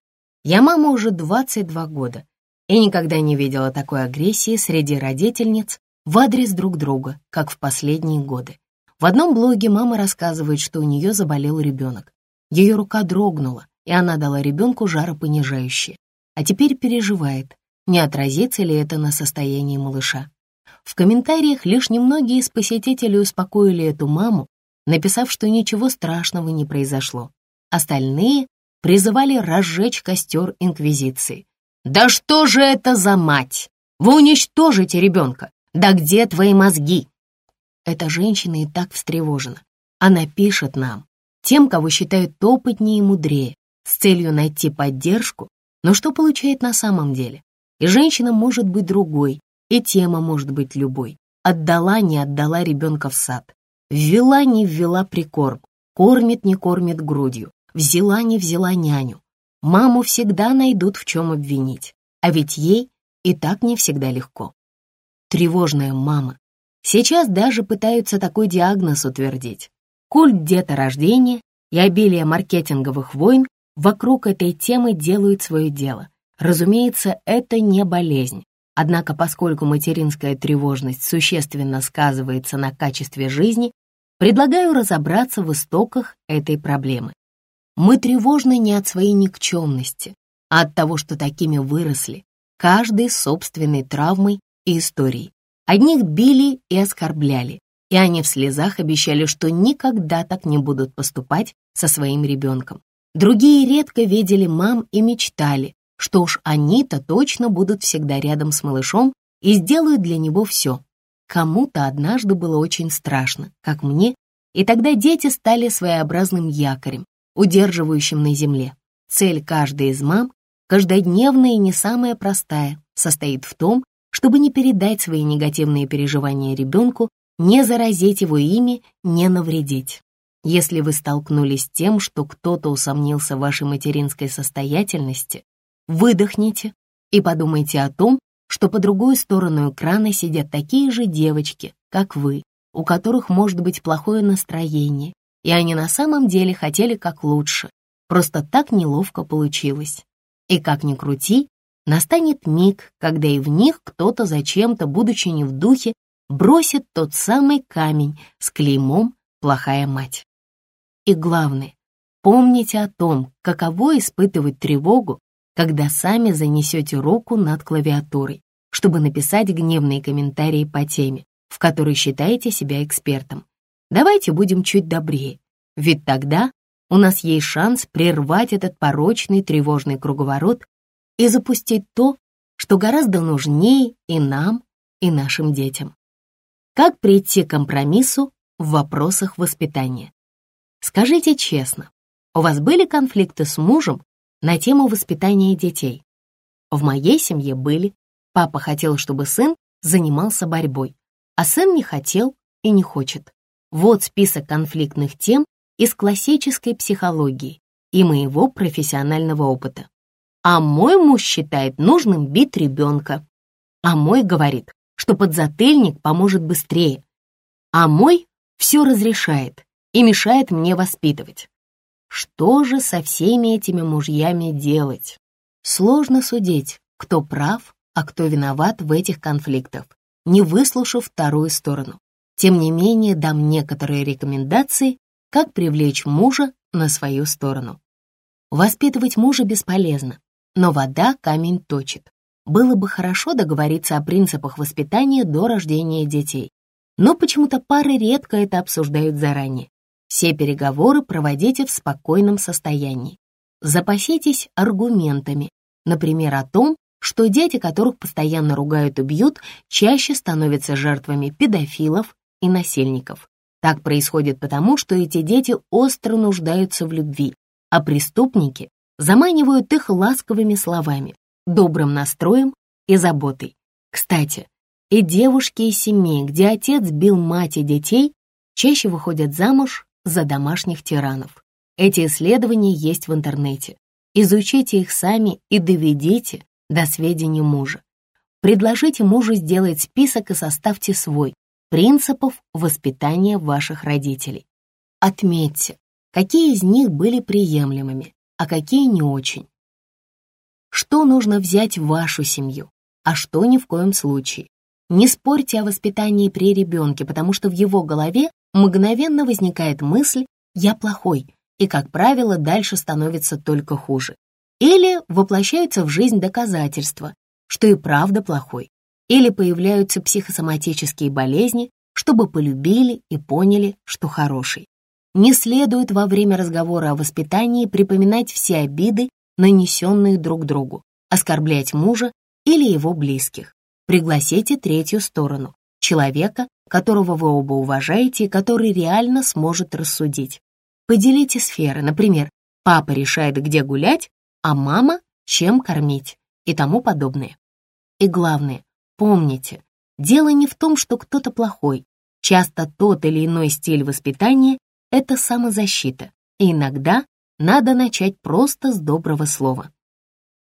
Я мама уже 22 года и никогда не видела такой агрессии среди родительниц в адрес друг друга, как в последние годы. В одном блоге мама рассказывает, что у нее заболел ребенок. Ее рука дрогнула, и она дала ребенку жаропонижающее. А теперь переживает, не отразится ли это на состоянии малыша. В комментариях лишь немногие из посетителей успокоили эту маму, написав, что ничего страшного не произошло. Остальные призывали разжечь костер Инквизиции. «Да что же это за мать? Вы уничтожите ребенка! Да где твои мозги?» Эта женщина и так встревожена. Она пишет нам, тем, кого считают опытнее и мудрее, с целью найти поддержку, но что получает на самом деле? И женщина может быть другой, и тема может быть любой. Отдала, не отдала ребенка в сад. Ввела, не ввела прикорм. Кормит, не кормит грудью. Взяла, не взяла няню. Маму всегда найдут в чем обвинить. А ведь ей и так не всегда легко. Тревожная мама. Сейчас даже пытаются такой диагноз утвердить. Культ деторождения и обилие маркетинговых войн вокруг этой темы делают свое дело. Разумеется, это не болезнь, Однако, поскольку материнская тревожность существенно сказывается на качестве жизни, предлагаю разобраться в истоках этой проблемы. Мы тревожны не от своей никчемности, а от того, что такими выросли, каждый с собственной травмой и историей. Одних били и оскорбляли, и они в слезах обещали, что никогда так не будут поступать со своим ребенком. Другие редко видели мам и мечтали, что уж они-то точно будут всегда рядом с малышом и сделают для него все. Кому-то однажды было очень страшно, как мне, и тогда дети стали своеобразным якорем, удерживающим на земле. Цель каждой из мам, каждодневная и не самая простая, состоит в том, чтобы не передать свои негативные переживания ребенку, не заразить его ими, не навредить. Если вы столкнулись с тем, что кто-то усомнился в вашей материнской состоятельности, Выдохните и подумайте о том, что по другую сторону экрана сидят такие же девочки, как вы, у которых может быть плохое настроение, и они на самом деле хотели как лучше, просто так неловко получилось. И как ни крути, настанет миг, когда и в них кто-то зачем-то, будучи не в духе, бросит тот самый камень с клеймом «плохая мать». И главное, помните о том, каково испытывать тревогу, когда сами занесете руку над клавиатурой, чтобы написать гневные комментарии по теме, в которой считаете себя экспертом. Давайте будем чуть добрее, ведь тогда у нас есть шанс прервать этот порочный тревожный круговорот и запустить то, что гораздо нужнее и нам, и нашим детям. Как прийти к компромиссу в вопросах воспитания? Скажите честно, у вас были конфликты с мужем на тему воспитания детей? В моей семье были. Папа хотел, чтобы сын занимался борьбой, а сын не хотел и не хочет. Вот список конфликтных тем из классической психологии и моего профессионального опыта. А мой муж считает нужным бить ребенка. А мой говорит, что подзатыльник поможет быстрее. А мой все разрешает и мешает мне воспитывать. Что же со всеми этими мужьями делать? Сложно судить, кто прав, а кто виноват в этих конфликтах, не выслушав вторую сторону. Тем не менее, дам некоторые рекомендации, как привлечь мужа на свою сторону. Воспитывать мужа бесполезно, но вода камень точит. Было бы хорошо договориться о принципах воспитания до рождения детей. Но почему-то пары редко это обсуждают заранее. Все переговоры проводите в спокойном состоянии. Запаситесь аргументами, например, о том, что дети, которых постоянно ругают и бьют, чаще становятся жертвами педофилов и насильников. Так происходит потому, что эти дети остро нуждаются в любви, а преступники заманивают их ласковыми словами, добрым настроем и заботой. Кстати, и девушки из семей, где отец бил мать и детей, чаще выходят замуж за домашних тиранов. Эти исследования есть в интернете. Изучите их сами и доведите до сведения мужа. Предложите мужу сделать список и составьте свой принципов воспитания ваших родителей. Отметьте, какие из них были приемлемыми, а какие не очень. Что нужно взять в вашу семью, а что ни в коем случае. Не спорьте о воспитании при ребенке, потому что в его голове мгновенно возникает мысль «я плохой», и, как правило, дальше становится только хуже. Или воплощаются в жизнь доказательства, что и правда плохой. Или появляются психосоматические болезни, чтобы полюбили и поняли, что хороший. Не следует во время разговора о воспитании припоминать все обиды, нанесенные друг другу, оскорблять мужа или его близких. Пригласите третью сторону, человека, которого вы оба уважаете и который реально сможет рассудить. Поделите сферы, например, папа решает, где гулять, а мама — чем кормить и тому подобное. И главное, помните, дело не в том, что кто-то плохой. Часто тот или иной стиль воспитания это самозащита, и иногда надо начать просто с доброго слова.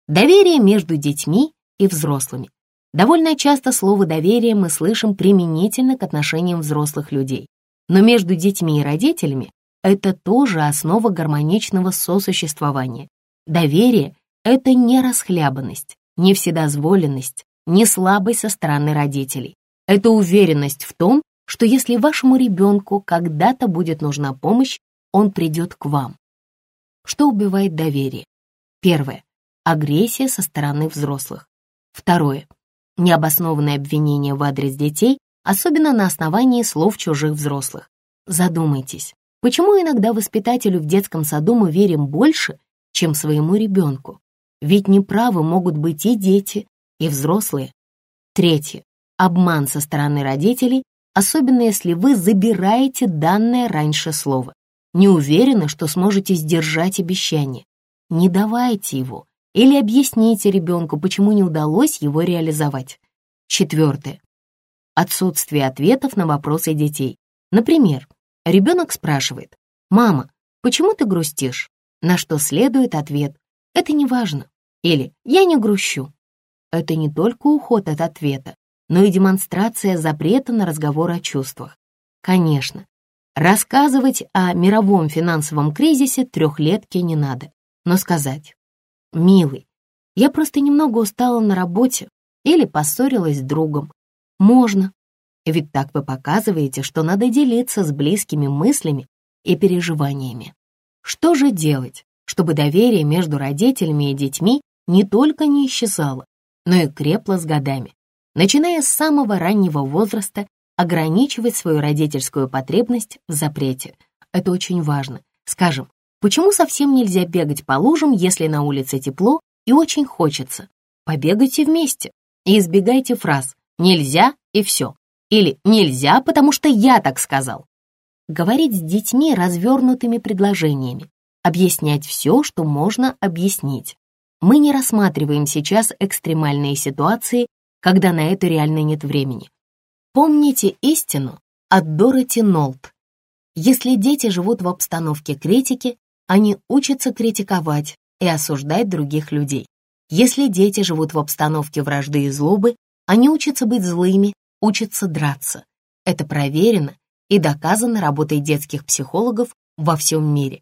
Доверие между детьми и взрослыми. Довольно часто слово «доверие» мы слышим применительно к отношениям взрослых людей. Но между детьми и родителями это тоже основа гармоничного сосуществования. Доверие — это не расхлябанность, не вседозволенность, не слабость со стороны родителей. Это уверенность в том, что если вашему ребенку когда-то будет нужна помощь, он придет к вам. Что убивает доверие? Первое. Агрессия со стороны взрослых. Второе. Необоснованное обвинение в адрес детей, особенно на основании слов чужих взрослых. Задумайтесь, почему иногда воспитателю в детском саду мы верим больше, чем своему ребенку? Ведь неправы могут быть и дети, и взрослые. Третье. Обман со стороны родителей особенно если вы забираете данное раньше слова. Не уверены, что сможете сдержать обещание. Не давайте его или объясните ребенку, почему не удалось его реализовать. Четвертое. Отсутствие ответов на вопросы детей. Например, ребенок спрашивает, «Мама, почему ты грустишь?» На что следует ответ, «Это не важно» или «Я не грущу». Это не только уход от ответа, но и демонстрация запрета на разговор о чувствах. Конечно, рассказывать о мировом финансовом кризисе трехлетке не надо, но сказать «Милый, я просто немного устала на работе или поссорилась с другом» можно, ведь так вы показываете, что надо делиться с близкими мыслями и переживаниями. Что же делать, чтобы доверие между родителями и детьми не только не исчезало, но и крепло с годами? Начиная с самого раннего возраста ограничивать свою родительскую потребность в запрете. Это очень важно. Скажем, почему совсем нельзя бегать по лужам, если на улице тепло и очень хочется? Побегайте вместе и избегайте фраз «нельзя» и все. Или «нельзя, потому что я так сказал». Говорить с детьми развернутыми предложениями. Объяснять все, что можно объяснить. Мы не рассматриваем сейчас экстремальные ситуации, когда на это реально нет времени. Помните истину от Дороти Нолт. Если дети живут в обстановке критики, они учатся критиковать и осуждать других людей. Если дети живут в обстановке вражды и злобы, они учатся быть злыми учатся драться. Это проверено и доказано работой детских психологов во всем мире.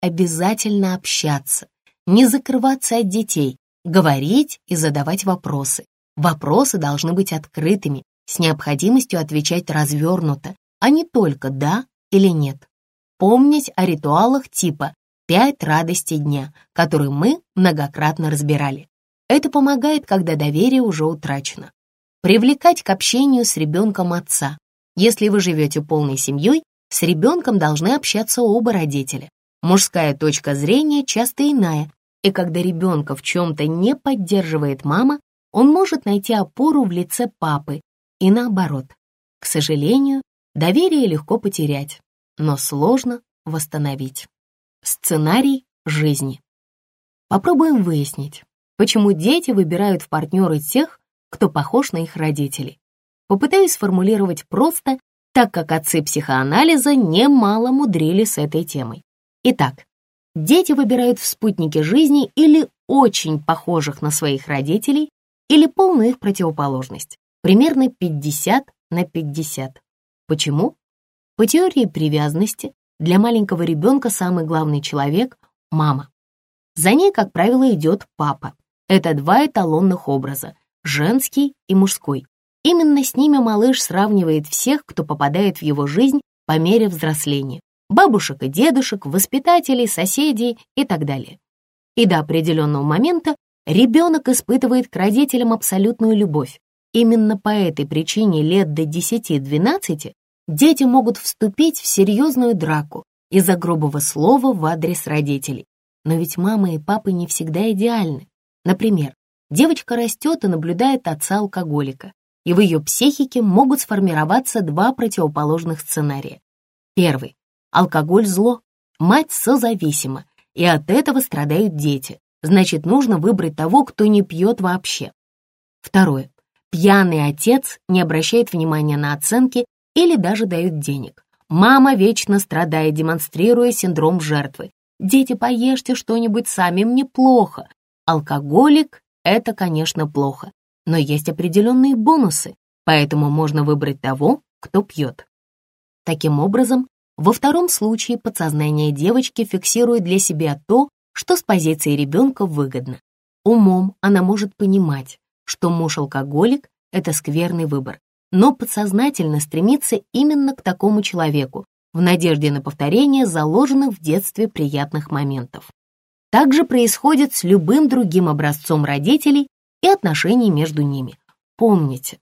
Обязательно общаться, не закрываться от детей, говорить и задавать вопросы. Вопросы должны быть открытыми, с необходимостью отвечать развернуто, а не только «да» или «нет». Помнить о ритуалах типа «пять радостей дня», которые мы многократно разбирали. Это помогает, когда доверие уже утрачено. Привлекать к общению с ребенком отца. Если вы живете полной семьей, с ребенком должны общаться оба родителя. Мужская точка зрения часто иная, и когда ребенка в чем-то не поддерживает мама, он может найти опору в лице папы и наоборот. К сожалению, доверие легко потерять, но сложно восстановить. Сценарий жизни. Попробуем выяснить, почему дети выбирают в партнеры тех, кто похож на их родителей. Попытаюсь сформулировать просто, так как отцы психоанализа немало мудрили с этой темой. Итак, дети выбирают в спутнике жизни или очень похожих на своих родителей, или полную их противоположность, примерно 50 на 50. Почему? По теории привязанности для маленького ребенка самый главный человек — мама. За ней, как правило, идет папа. Это два эталонных образа, женский и мужской. Именно с ними малыш сравнивает всех, кто попадает в его жизнь по мере взросления. Бабушек и дедушек, воспитателей, соседей и так далее. И до определенного момента ребенок испытывает к родителям абсолютную любовь. Именно по этой причине лет до 10-12 дети могут вступить в серьезную драку из-за грубого слова в адрес родителей. Но ведь мама и папа не всегда идеальны. Например, Девочка растет и наблюдает отца-алкоголика, и в ее психике могут сформироваться два противоположных сценария. Первый – алкоголь – зло, мать созависима, и от этого страдают дети, значит, нужно выбрать того, кто не пьет вообще. Второе – пьяный отец не обращает внимания на оценки или даже дает денег. Мама вечно страдает, демонстрируя синдром жертвы. Дети, поешьте что-нибудь сами, мне плохо. Алкоголик это, конечно, плохо, но есть определенные бонусы, поэтому можно выбрать того, кто пьет. Таким образом, во втором случае подсознание девочки фиксирует для себя то, что с позиции ребенка выгодно. Умом она может понимать, что муж-алкоголик — это скверный выбор, но подсознательно стремится именно к такому человеку, в надежде на повторение заложенных в детстве приятных моментов. Так же происходит с любым другим образцом родителей и отношений между ними. Помните,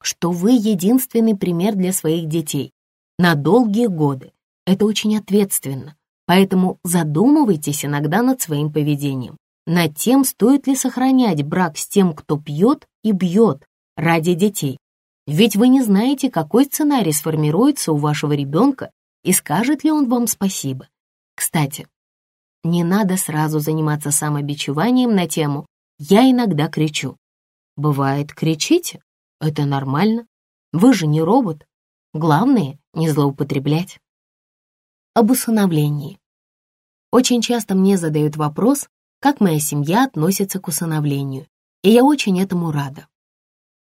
что вы единственный пример для своих детей на долгие годы. Это очень ответственно, поэтому задумывайтесь иногда над своим поведением, над тем, стоит ли сохранять брак с тем, кто пьет и бьет ради детей. Ведь вы не знаете, какой сценарий сформируется у вашего ребенка и скажет ли он вам спасибо. Кстати, не надо сразу заниматься самобичеванием на тему «я иногда кричу». Бывает, кричите, это нормально. Вы же не робот. Главное — не злоупотреблять. Об усыновлении. Очень часто мне задают вопрос, как моя семья относится к усыновлению, и я очень этому рада.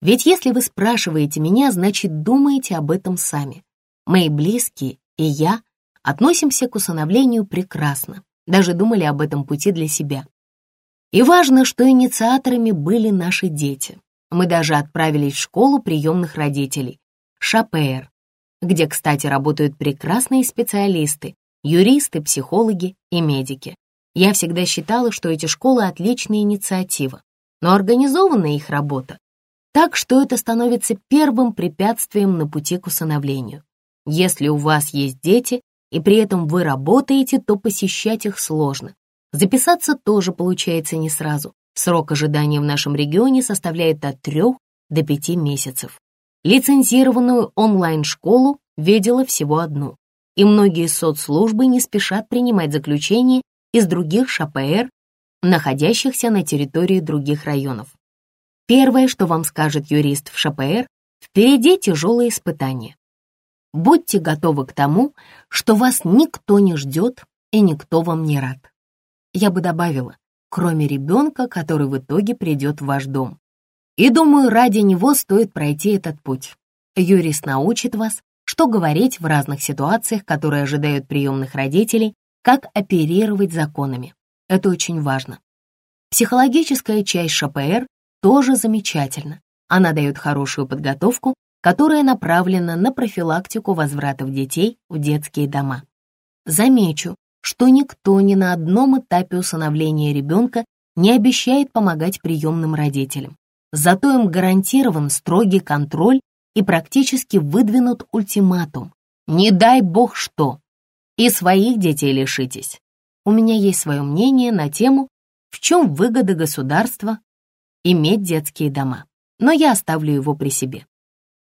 Ведь если вы спрашиваете меня, значит, думаете об этом сами. Мои близкие и я относимся к усыновлению прекрасно даже думали об этом пути для себя. И важно, что инициаторами были наши дети. Мы даже отправились в школу приемных родителей, Шапеер. Где, кстати, работают прекрасные специалисты, юристы, психологи и медики. Я всегда считала, что эти школы — отличная инициатива, но организована их работа так, что это становится первым препятствием на пути к усыновлению. Если у вас есть дети, и при этом вы работаете, то посещать их сложно. Записаться тоже получается не сразу. Срок ожидания в нашем регионе составляет от 3 до 5 месяцев. Лицензированную онлайн-школу видела всего одну, и многие соцслужбы не спешат принимать заключения из других ШПР, находящихся на территории других районов. Первое, что вам скажет юрист в ШПР, впереди тяжелые испытания. Будьте готовы к тому, что вас никто не ждет и никто вам не рад. Я бы добавила, кроме ребенка, который в итоге придет в ваш дом. И думаю, ради него стоит пройти этот путь. Юрист научит вас, что говорить в разных ситуациях, которые ожидают приемных родителей, как оперировать законами. Это очень важно. Психологическая часть ШПР тоже замечательна. Она дает хорошую подготовку, которая направлена на профилактику возвратов детей в детские дома. Замечу, что никто ни на одном этапе усыновления ребенка не обещает помогать приемным родителям. Зато им гарантирован строгий контроль и практически выдвинут ультиматум. Не дай бог что. И своих детей лишитесь. У меня есть свое мнение на тему, в чем выгода государства иметь детские дома, но я оставлю его при себе.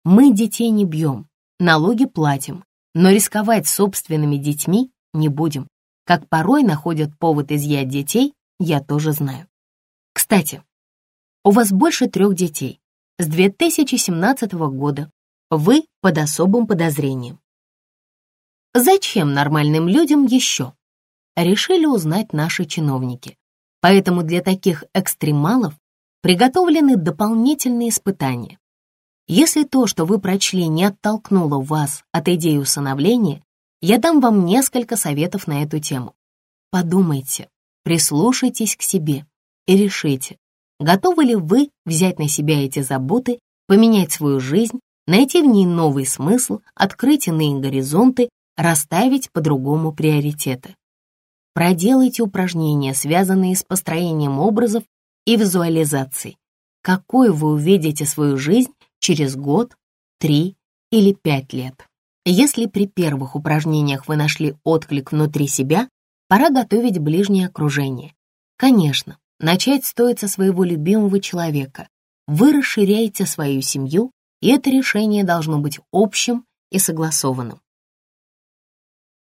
Мы детей не бьем, налоги платим, но рисковать собственными детьми не будем. Как порой находят повод изъять детей, я тоже знаю. Кстати, у вас больше трех детей. С 2017 года вы под особым подозрением. Зачем нормальным людям еще? Решили узнать наши чиновники. Поэтому для таких экстремалов приготовлены дополнительные испытания. Если то, что вы прочли, не оттолкнуло вас от идеи усыновления, я дам вам несколько советов на эту тему. Подумайте, прислушайтесь к себе и решите, готовы ли вы взять на себя эти заботы, поменять свою жизнь, найти в ней новый смысл, открыть иные горизонты, расставить по-другому приоритеты. Проделайте упражнения, связанные с построением образов и визуализацией. Какой вы увидите свою жизнь через год, три или пять лет. Если при первых упражнениях вы нашли отклик внутри себя, пора готовить ближнее окружение. Конечно, начать стоит со своего любимого человека. Вы расширяете свою семью, и это решение должно быть общим и согласованным.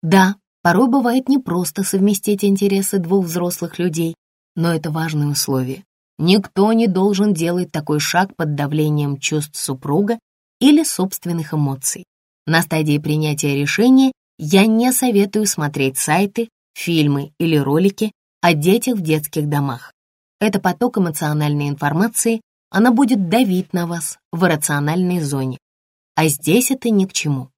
Да, порой бывает непросто совместить интересы двух взрослых людей, но это важное условие. Никто не должен делать такой шаг под давлением чувств супруга или собственных эмоций. На стадии принятия решения я не советую смотреть сайты, фильмы или ролики о детях в детских домах. Это поток эмоциональной информации, она будет давить на вас в иррациональной зоне. А здесь это ни к чему.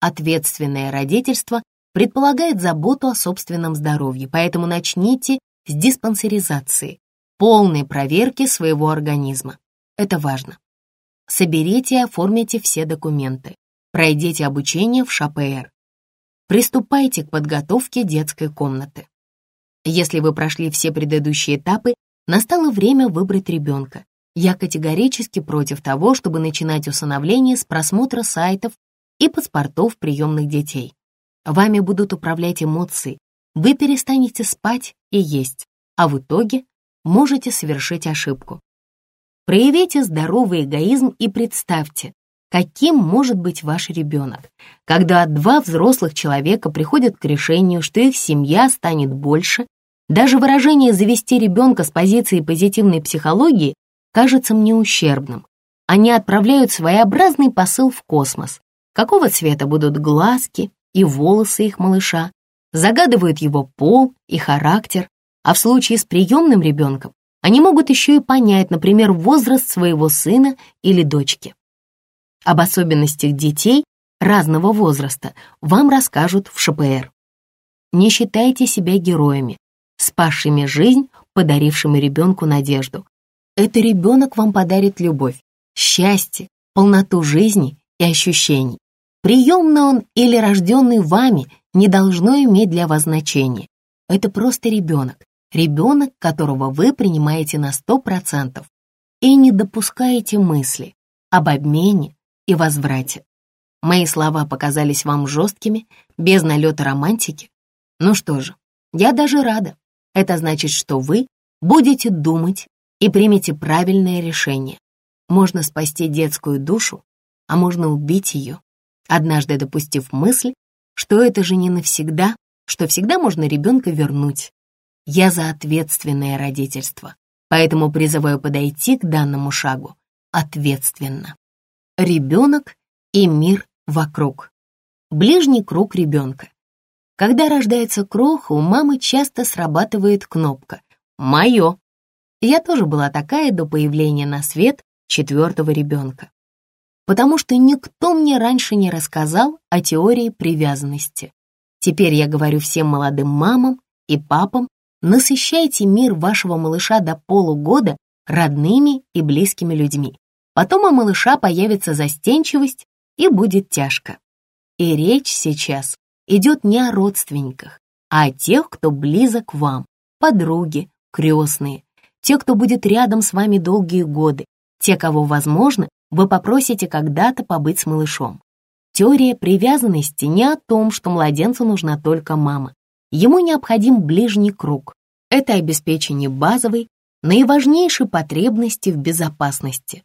Ответственное родительство предполагает заботу о собственном здоровье, поэтому начните с диспансеризации, полной проверки своего организма. Это важно. Соберите и оформите все документы. Пройдите обучение в ШПР. Приступайте к подготовке детской комнаты. Если вы прошли все предыдущие этапы, настало время выбрать ребенка. Я категорически против того, чтобы начинать усыновление с просмотра сайтов и паспортов приемных детей. Вами будут управлять эмоции, вы перестанете спать и есть, а в итоге можете совершить ошибку. Проявите здоровый эгоизм и представьте, каким может быть ваш ребенок, когда два взрослых человека приходят к решению, что их семья станет больше, даже выражение «завести ребенка» с позиции позитивной психологии кажется мне ущербным. Они отправляют своеобразный посыл в космос. Какого цвета будут глазки и волосы их малыша, загадывают его пол и характер, а в случае с приемным ребенком они могут еще и понять, например, возраст своего сына или дочки. Об особенностях детей разного возраста вам расскажут в ШПР. Не считайте себя героями, спасшими жизнь, подарившими ребенку надежду. Это ребенок вам подарит любовь, счастье, полноту жизни и ощущений. Приемный он или рожденный вами не должно иметь для вас значения. Это просто ребенок, ребенок, которого вы принимаете на 100% и не допускаете мысли об обмене и возврате. Мои слова показались вам жесткими, без налета романтики. Ну что же, я даже рада. Это значит, что вы будете думать и примете правильное решение. Можно спасти детскую душу, а можно убить ее, однажды допустив мысль, что это же не навсегда, что всегда можно ребенка вернуть. Я за ответственное родительство, поэтому призываю подойти к данному шагу ответственно. Ребенок и мир вокруг. Ближний круг ребенка. Когда рождается кроха, у мамы часто срабатывает кнопка «Мое». Я тоже была такая до появления на свет четвертого ребенка. Потому что никто мне раньше не рассказал о теории привязанности. Теперь я говорю всем молодым мамам и папам, насыщайте мир вашего малыша до полугода родными и близкими людьми. Потом у малыша появится застенчивость и будет тяжко. И речь сейчас идет не о родственниках, а о тех, кто близок вам, подруги, крестные, те, кто будет рядом с вами долгие годы, те, кого, возможно, вы попросите когда-то побыть с малышом. Теория привязанности не о том, что младенцу нужна только мама. Ему необходим ближний круг. Это обеспечение базовой, наиважнейшей потребности в безопасности.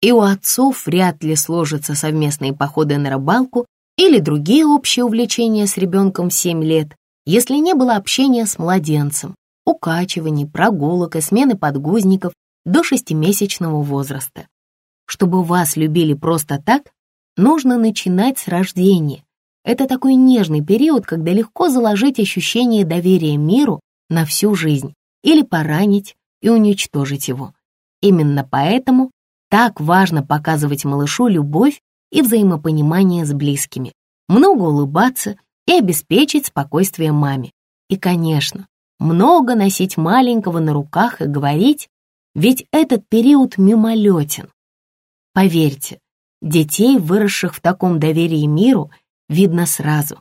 И у отцов вряд ли сложатся совместные походы на рыбалку или другие общие увлечения с ребенком в 7 лет, если не было общения с младенцем, укачиваний, прогулок и смены подгузников до шестимесячного возраста. Чтобы вас любили просто так, нужно начинать с рождения. Это такой нежный период, когда легко заложить ощущение доверия миру на всю жизнь или поранить и уничтожить его. Именно поэтому так важно показывать малышу любовь и взаимопонимание с близкими, много улыбаться и обеспечить спокойствие маме. И, конечно, много носить маленького на руках и говорить, ведь этот период мимолетен. Поверьте, детей, выросших в таком доверии миру, видно сразу.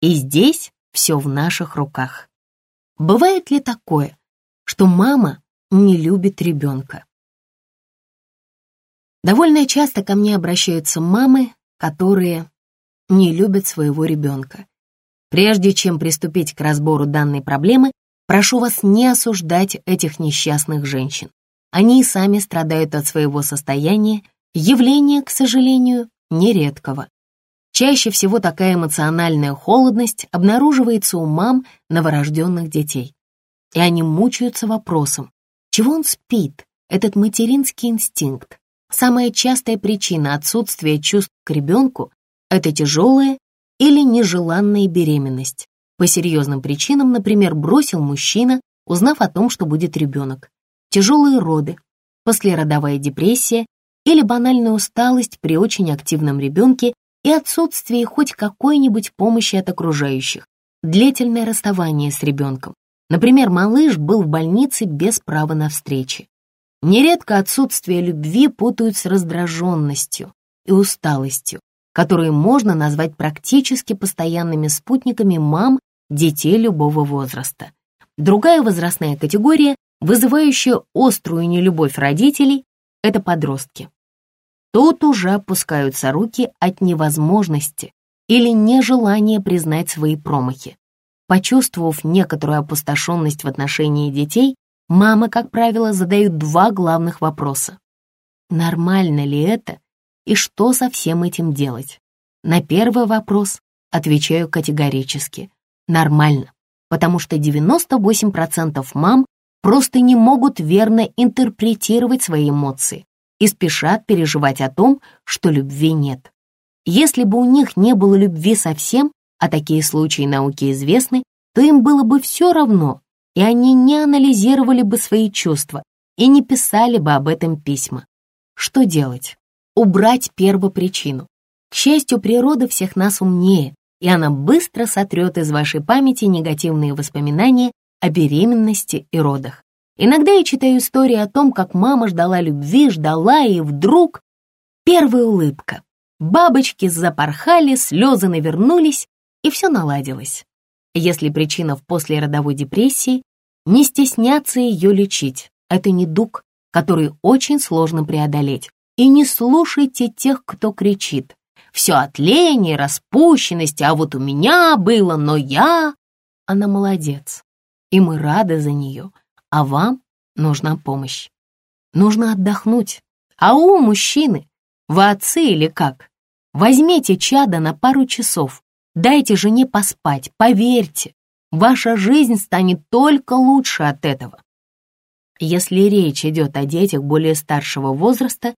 И здесь все в наших руках. Бывает ли такое, что мама не любит ребенка? Довольно часто ко мне обращаются мамы, которые не любят своего ребенка. Прежде чем приступить к разбору данной проблемы, прошу вас не осуждать этих несчастных женщин. Они и сами страдают от своего состояния, явление, к сожалению, нередкого. Чаще всего такая эмоциональная холодность обнаруживается у мам новорожденных детей. И они мучаются вопросом, чего он спит, этот материнский инстинкт. Самая частая причина отсутствия чувств к ребенку – это тяжелая или нежеланная беременность. По серьезным причинам, например, бросил мужчина, узнав о том, что будет ребенок тяжелые роды, послеродовая депрессия или банальная усталость при очень активном ребенке и отсутствие хоть какой-нибудь помощи от окружающих, длительное расставание с ребенком. Например, малыш был в больнице без права на встречи. Нередко отсутствие любви путают с раздраженностью и усталостью, которые можно назвать практически постоянными спутниками мам детей любого возраста. Другая возрастная категория вызывающая острую нелюбовь родителей, это подростки. Тут уже опускаются руки от невозможности или нежелания признать свои промахи. Почувствовав некоторую опустошенность в отношении детей, мамы, как правило, задают два главных вопроса. Нормально ли это и что со всем этим делать? На первый вопрос отвечаю категорически. Нормально, потому что 98% мам просто не могут верно интерпретировать свои эмоции и спешат переживать о том, что любви нет. Если бы у них не было любви совсем, а такие случаи науки известны, то им было бы все равно, и они не анализировали бы свои чувства и не писали бы об этом письма. Что делать? Убрать первопричину. К счастью, природа всех нас умнее, и она быстро сотрет из вашей памяти негативные воспоминания о беременности и родах. Иногда я читаю истории о том, как мама ждала любви, ждала, и вдруг первая улыбка, Бабочки запорхали, слезы навернулись, и все наладилось. Если причина в послеродовой депрессии, не стесняться ее лечить. Это недуг, который очень сложно преодолеть. И не слушайте тех, кто кричит. Все от лени, распущенности, а вот у меня было, но я... Она молодец, и мы рады за нее, а вам нужна помощь. Нужно отдохнуть. А у мужчины, вы отцы или как? Возьмите чада на пару часов, дайте жене поспать, поверьте, ваша жизнь станет только лучше от этого. Если речь идет о детях более старшего возраста,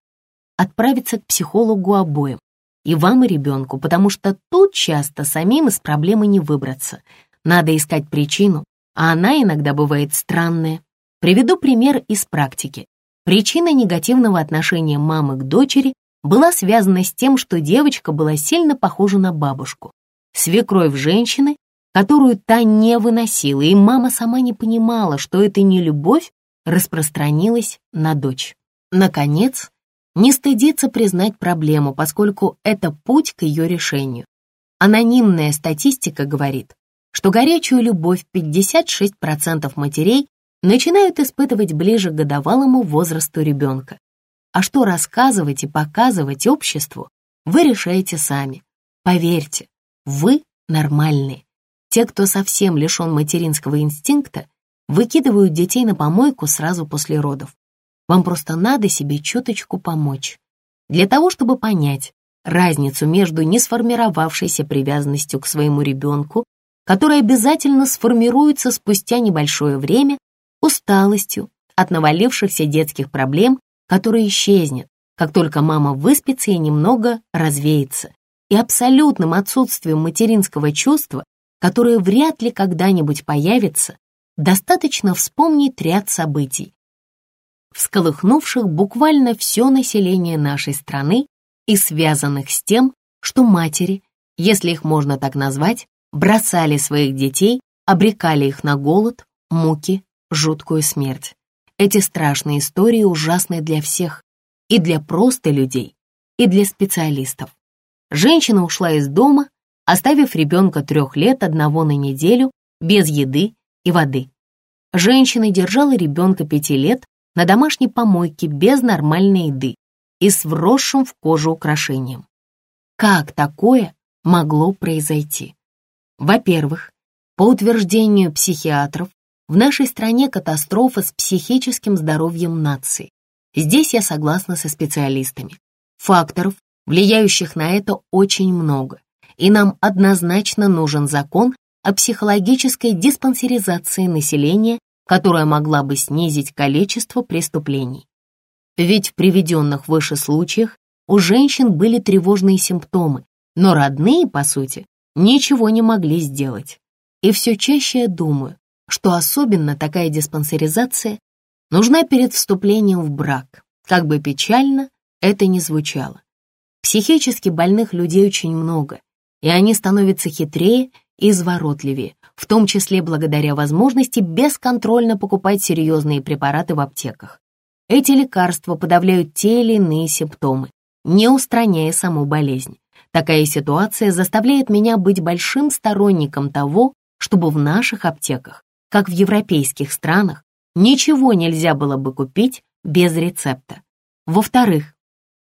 отправиться к психологу обоим, и вам, и ребенку, потому что тут часто самим из проблемы не выбраться. Надо искать причину, а она иногда бывает странная. Приведу пример из практики. Причина негативного отношения мамы к дочери была связана с тем, что девочка была сильно похожа на бабушку. Свекровь женщины, которую та не выносила, и мама сама не понимала, что это не любовь, распространилась на дочь. Наконец, не стыдится признать проблему, поскольку это путь к ее решению. Анонимная статистика говорит, что горячую любовь 56% матерей начинают испытывать ближе к годовалому возрасту ребенка. А что рассказывать и показывать обществу, вы решаете сами. Поверьте, вы нормальные. Те, кто совсем лишен материнского инстинкта, выкидывают детей на помойку сразу после родов. Вам просто надо себе чуточку помочь. Для того, чтобы понять разницу между несформировавшейся привязанностью к своему ребенку, которая обязательно сформируется спустя небольшое время, усталостью от навалившихся детских проблем, которая исчезнет, как только мама выспится и немного развеется, и абсолютным отсутствием материнского чувства, которое вряд ли когда-нибудь появится, достаточно вспомнить ряд событий, всколыхнувших буквально все население нашей страны и связанных с тем, что матери, если их можно так назвать, бросали своих детей, обрекали их на голод, муки, жуткую смерть. Эти страшные истории ужасны для всех, и для просто людей, и для специалистов. Женщина ушла из дома, оставив ребенка трех лет одного на неделю, без еды и воды. Женщина держала ребенка пяти лет на домашней помойке без нормальной еды и с вросшим в кожу украшением. Как такое могло произойти? Во-первых, по утверждению психиатров, в нашей стране катастрофа с психическим здоровьем нации. Здесь я согласна со специалистами. Факторов, влияющих на это, очень много, и нам однозначно нужен закон о психологической диспансеризации населения которая могла бы снизить количество преступлений. Ведь в приведенных выше случаях у женщин были тревожные симптомы, но родные, по сути, ничего не могли сделать. И все чаще я думаю, что особенно такая диспансеризация нужна перед вступлением в брак, как бы печально это ни звучало. Психически больных людей очень много, и они становятся хитрее и изворотливее, в том числе благодаря возможности бесконтрольно покупать серьезные препараты в аптеках. Эти лекарства подавляют те или иные симптомы, не устраняя саму болезнь. Такая ситуация заставляет меня быть большим сторонником того, чтобы в наших аптеках, как в европейских странах, ничего нельзя было бы купить без рецепта. Во-вторых,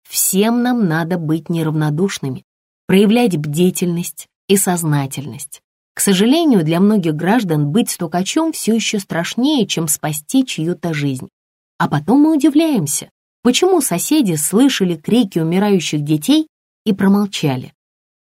всем нам надо быть неравнодушными, проявлять бдительность и сознательность. К сожалению, для многих граждан быть стукачом все еще страшнее, чем спасти чью-то жизнь. А потом мы удивляемся, почему соседи слышали крики умирающих детей и промолчали.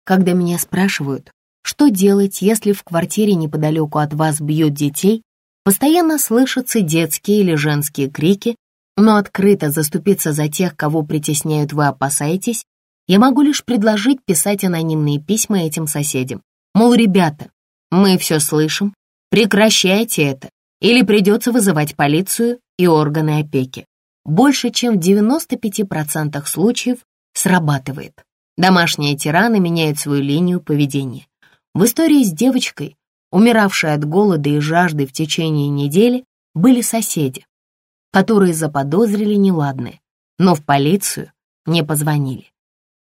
Когда меня спрашивают, что делать, если в квартире неподалеку от вас бьют детей, постоянно слышатся детские или женские крики, но открыто заступиться за тех, кого притесняют вы опасаетесь, я могу лишь предложить писать анонимные письма этим соседям. Мол, ребята, мы все слышим, прекращайте это, или придется вызывать полицию и органы опеки. Больше чем в 95% случаев срабатывает. Домашние тираны меняют свою линию поведения. В истории с девочкой, умиравшей от голода и жажды в течение недели, были соседи, которые заподозрили неладное, но в полицию не позвонили.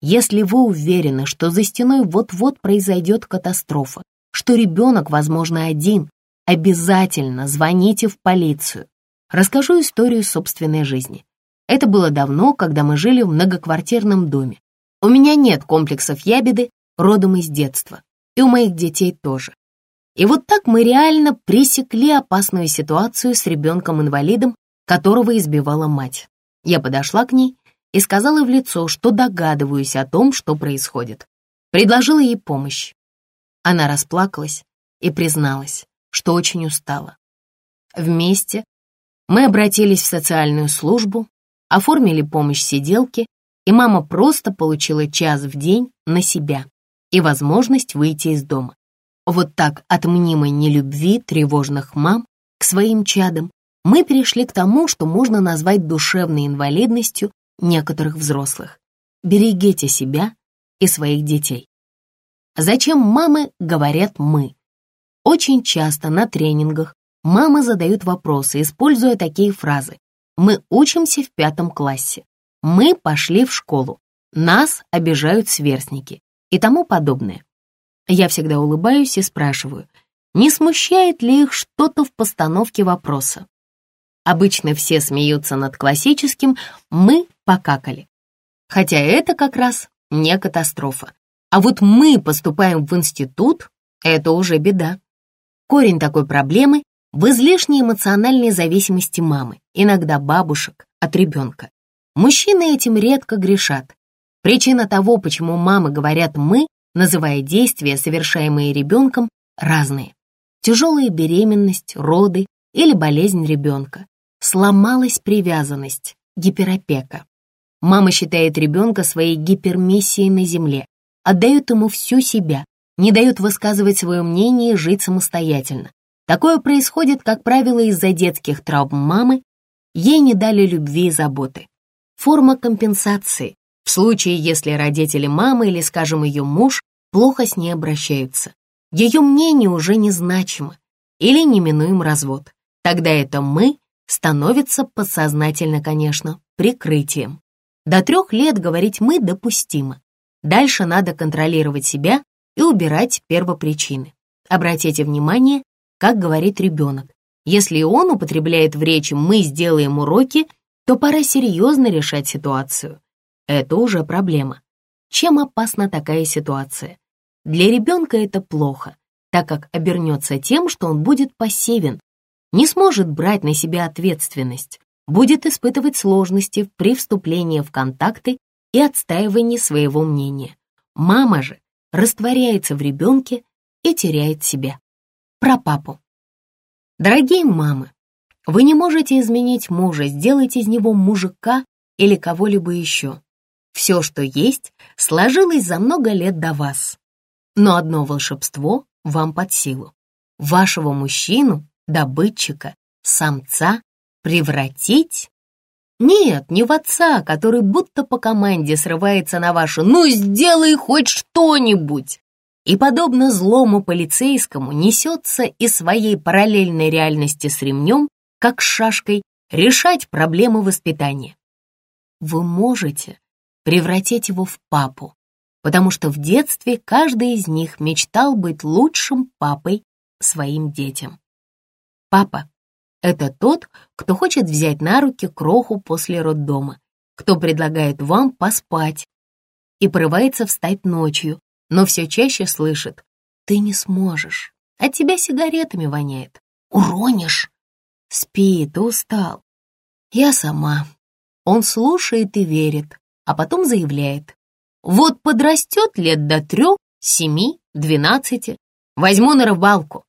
Если вы уверены, что за стеной вот-вот произойдет катастрофа, что ребенок, возможно, один, обязательно звоните в полицию. Расскажу историю собственной жизни. Это было давно, когда мы жили в многоквартирном доме. У меня нет комплексов ябеды, родом из детства. И у моих детей тоже. И вот так мы реально пресекли опасную ситуацию с ребенком-инвалидом, которого избивала мать. Я подошла к ней и сказала в лицо, что догадываюсь о том, что происходит. Предложила ей помощь. Она расплакалась и призналась, что очень устала. Вместе мы обратились в социальную службу, оформили помощь сиделке, и мама просто получила час в день на себя и возможность выйти из дома. Вот так от мнимой нелюбви тревожных мам к своим чадам мы перешли к тому, что можно назвать душевной инвалидностью некоторых взрослых. Берегите себя и своих детей. Зачем мамы говорят «мы»? Очень часто на тренингах мамы задают вопросы, используя такие фразы. «Мы учимся в пятом классе», «Мы пошли в школу», «Нас обижают сверстники» и тому подобное. Я всегда улыбаюсь и спрашиваю, не смущает ли их что-то в постановке вопроса. Обычно все смеются над классическим «мы покакали». Хотя это как раз не катастрофа. А вот мы поступаем в институт — это уже беда. Корень такой проблемы в излишней эмоциональной зависимости мамы, иногда бабушек, от ребенка. Мужчины этим редко грешат. Причина того, почему мамы говорят «мы», называя действия, совершаемые ребенком, разные. Тяжелая беременность, роды или болезнь ребенка, сломалась привязанность, гиперопека. Мама считает ребенка своей гипермиссией на земле, отдает ему всю себя, не дает высказывать свое мнение и жить самостоятельно. Такое происходит, как правило, из-за детских травм мамы, ей не дали любви и заботы. Форма компенсации в случае, если родители мамы или, скажем, ее муж плохо с ней обращаются. Ее мнение уже незначимо или неминуем развод. Тогда это «мы» становится подсознательно, конечно, прикрытием. До трех лет говорить «мы» допустимо. Дальше надо контролировать себя и убирать первопричины. Обратите внимание, как говорит ребенок. Если он употребляет в речи «мы сделаем уроки», то пора серьезно решать ситуацию. Это уже проблема. Чем опасна такая ситуация? Для ребенка это плохо, так как обернется тем, что он будет пассивен, не сможет брать на себя ответственность, будет испытывать сложности при вступлении в контакты и отстаивании своего мнения. Мама же растворяется в ребенке и теряет себя. Про папу. Дорогие мамы, вы не можете изменить мужа, сделать из него мужика или кого-либо еще. Все, что есть, сложилось за много лет до вас. Но одно волшебство вам под силу. Вашего мужчину добытчика, самца превратить? Нет, не в отца, который будто по команде срывается на ваше «ну сделай хоть что-нибудь!» и, подобно злому полицейскому, несется из своей параллельной реальности с ремнем, как с шашкой, решать проблемы воспитания. Вы можете превратить его в папу, потому что в детстве каждый из них мечтал быть лучшим папой своим детям. Папа — это тот, кто хочет взять на руки кроху после роддома, кто предлагает вам поспать и порывается встать ночью, но все чаще слышит «Ты не сможешь, от тебя сигаретами воняет, уронишь». Спи, ты устал. Я сама. Он слушает и верит, а потом заявляет. Вот подрастет лет до трех, семи, двенадцати, возьму на рыбалку.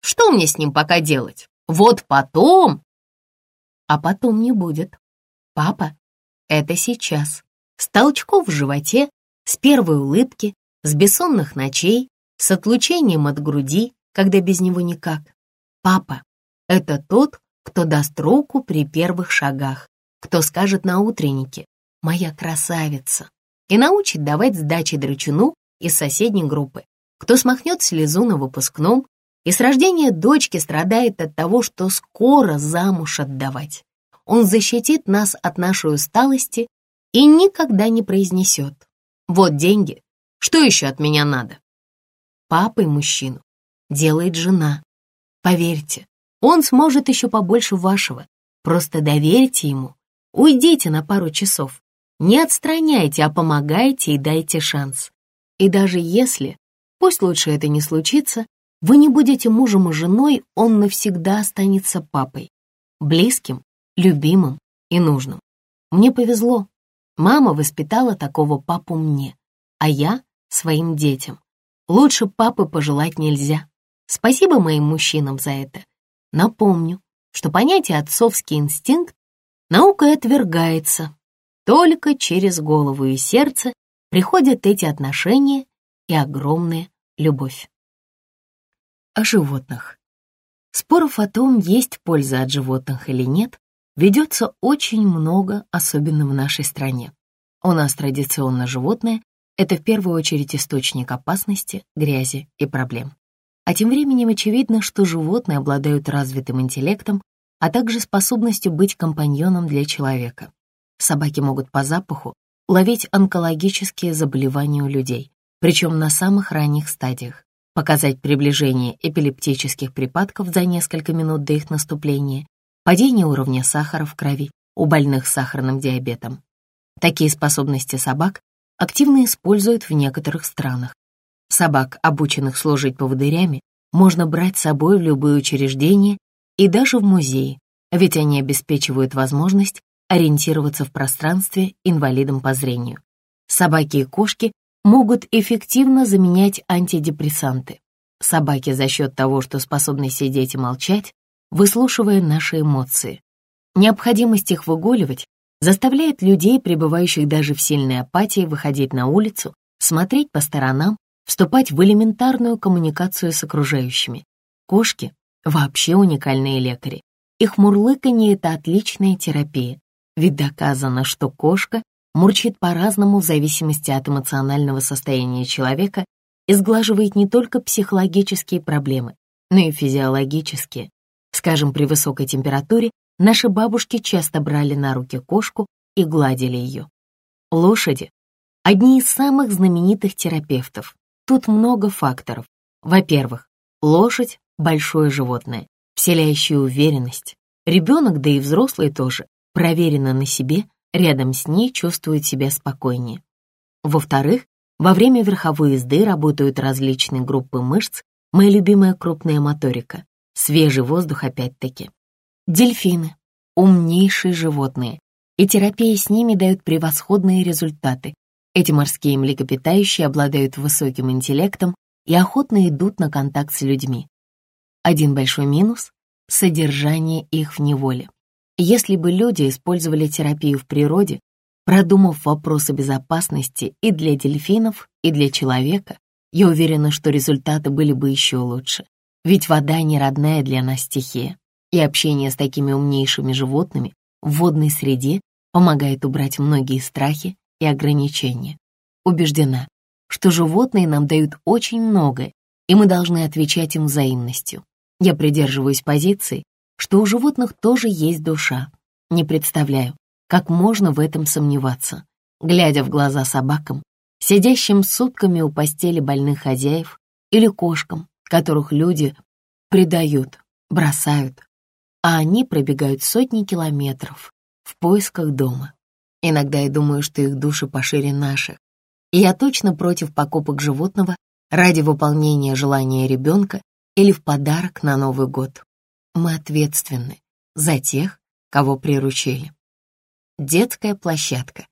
Что мне с ним пока делать? Вот потом... А потом не будет. Папа, это сейчас. С толчков в животе, с первой улыбки, с бессонных ночей, с отлучением от груди, когда без него никак. Папа — это тот, кто даст руку при первых шагах, кто скажет на утреннике «Моя красавица» и научит давать сдачи драчуну из соседней группы, кто смахнет слезу на выпускном и с рождения дочки страдает от того, что скоро замуж отдавать. Он защитит нас от нашей усталости и никогда не произнесет Вот деньги. Что еще от меня надо? Папой мужчину делает жена. Поверьте, он сможет еще побольше вашего. Просто доверьте ему. Уйдите на пару часов. Не отстраняйте, а помогайте и дайте шанс. И даже если, пусть лучше это не случится, вы не будете мужем и женой, он навсегда останется папой. Близким, любимым и нужным. Мне повезло. Мама воспитала такого папу мне, а я — своим детям. Лучше папы пожелать нельзя. Спасибо моим мужчинам за это. Напомню, что понятие «отцовский инстинкт» наукой отвергается. Только через голову и сердце приходят эти отношения и огромная любовь. О животных. Споров о том, есть польза от животных или нет, ведется очень много, особенно в нашей стране. У нас традиционно животное — это в первую очередь источник опасности, грязи и проблем. А тем временем очевидно, что животные обладают развитым интеллектом, а также способностью быть компаньоном для человека. Собаки могут по запаху ловить онкологические заболевания у людей, причем на самых ранних стадиях, показать приближение эпилептических припадков за несколько минут до их наступления, падение уровня сахара в крови у больных с сахарным диабетом. Такие способности собак активно используют в некоторых странах. Собак, обученных служить поводырями, можно брать с собой в любые учреждения и даже в музеи, ведь они обеспечивают возможность ориентироваться в пространстве инвалидам по зрению. Собаки и кошки могут эффективно заменять антидепрессанты. Собаки за счет того, что способны сидеть и молчать, выслушивая наши эмоции. Необходимость их выгуливать заставляет людей, пребывающих даже в сильной апатии, выходить на улицу, смотреть по сторонам вступать в элементарную коммуникацию с окружающими. Кошки — вообще уникальные лекари. Их мурлыканье — это отличная терапия, ведь доказано, что кошка мурчит по-разному в зависимости от эмоционального состояния человека и сглаживает не только психологические проблемы, но и физиологические. Скажем, при высокой температуре наши бабушки часто брали на руки кошку и гладили ее. Лошади — одни из самых знаменитых терапевтов. Тут много факторов. Во-первых, лошадь — большое животное, вселяющее уверенность. Ребенок, да и взрослый тоже, проверено на себе, рядом с ней чувствует себя спокойнее. Во-вторых, во время верховой езды работают различные группы мышц, моя любимая крупная моторика, свежий воздух опять-таки. Дельфины — умнейшие животные, и терапия с ними дает превосходные результаты, эти морские млекопитающие обладают высоким интеллектом и охотно идут на контакт с людьми. Один большой минус — содержание их в неволе. Если бы люди использовали терапию в природе, продумав вопросы безопасности и для дельфинов, и для человека, я уверена, что результаты были бы еще лучше. Ведь вода не родная для нас стихия, и общение с такими умнейшими животными в водной среде помогает убрать многие страхи и ограничения. Убеждена, что животные нам дают очень многое, и мы должны отвечать им взаимностью. Я придерживаюсь позиции, что у животных тоже есть душа. Не представляю, как можно в этом сомневаться. Глядя в глаза собакам, сидящим сутками у постели больных хозяев, или кошкам, которых люди предают, бросают, а они пробегают сотни километров в поисках дома. Иногда я думаю, что их души пошире наших. Я точно против покупок животного ради выполнения желания ребенка или в подарок на Новый год. Мы ответственны за тех, кого приручили. Детская площадка.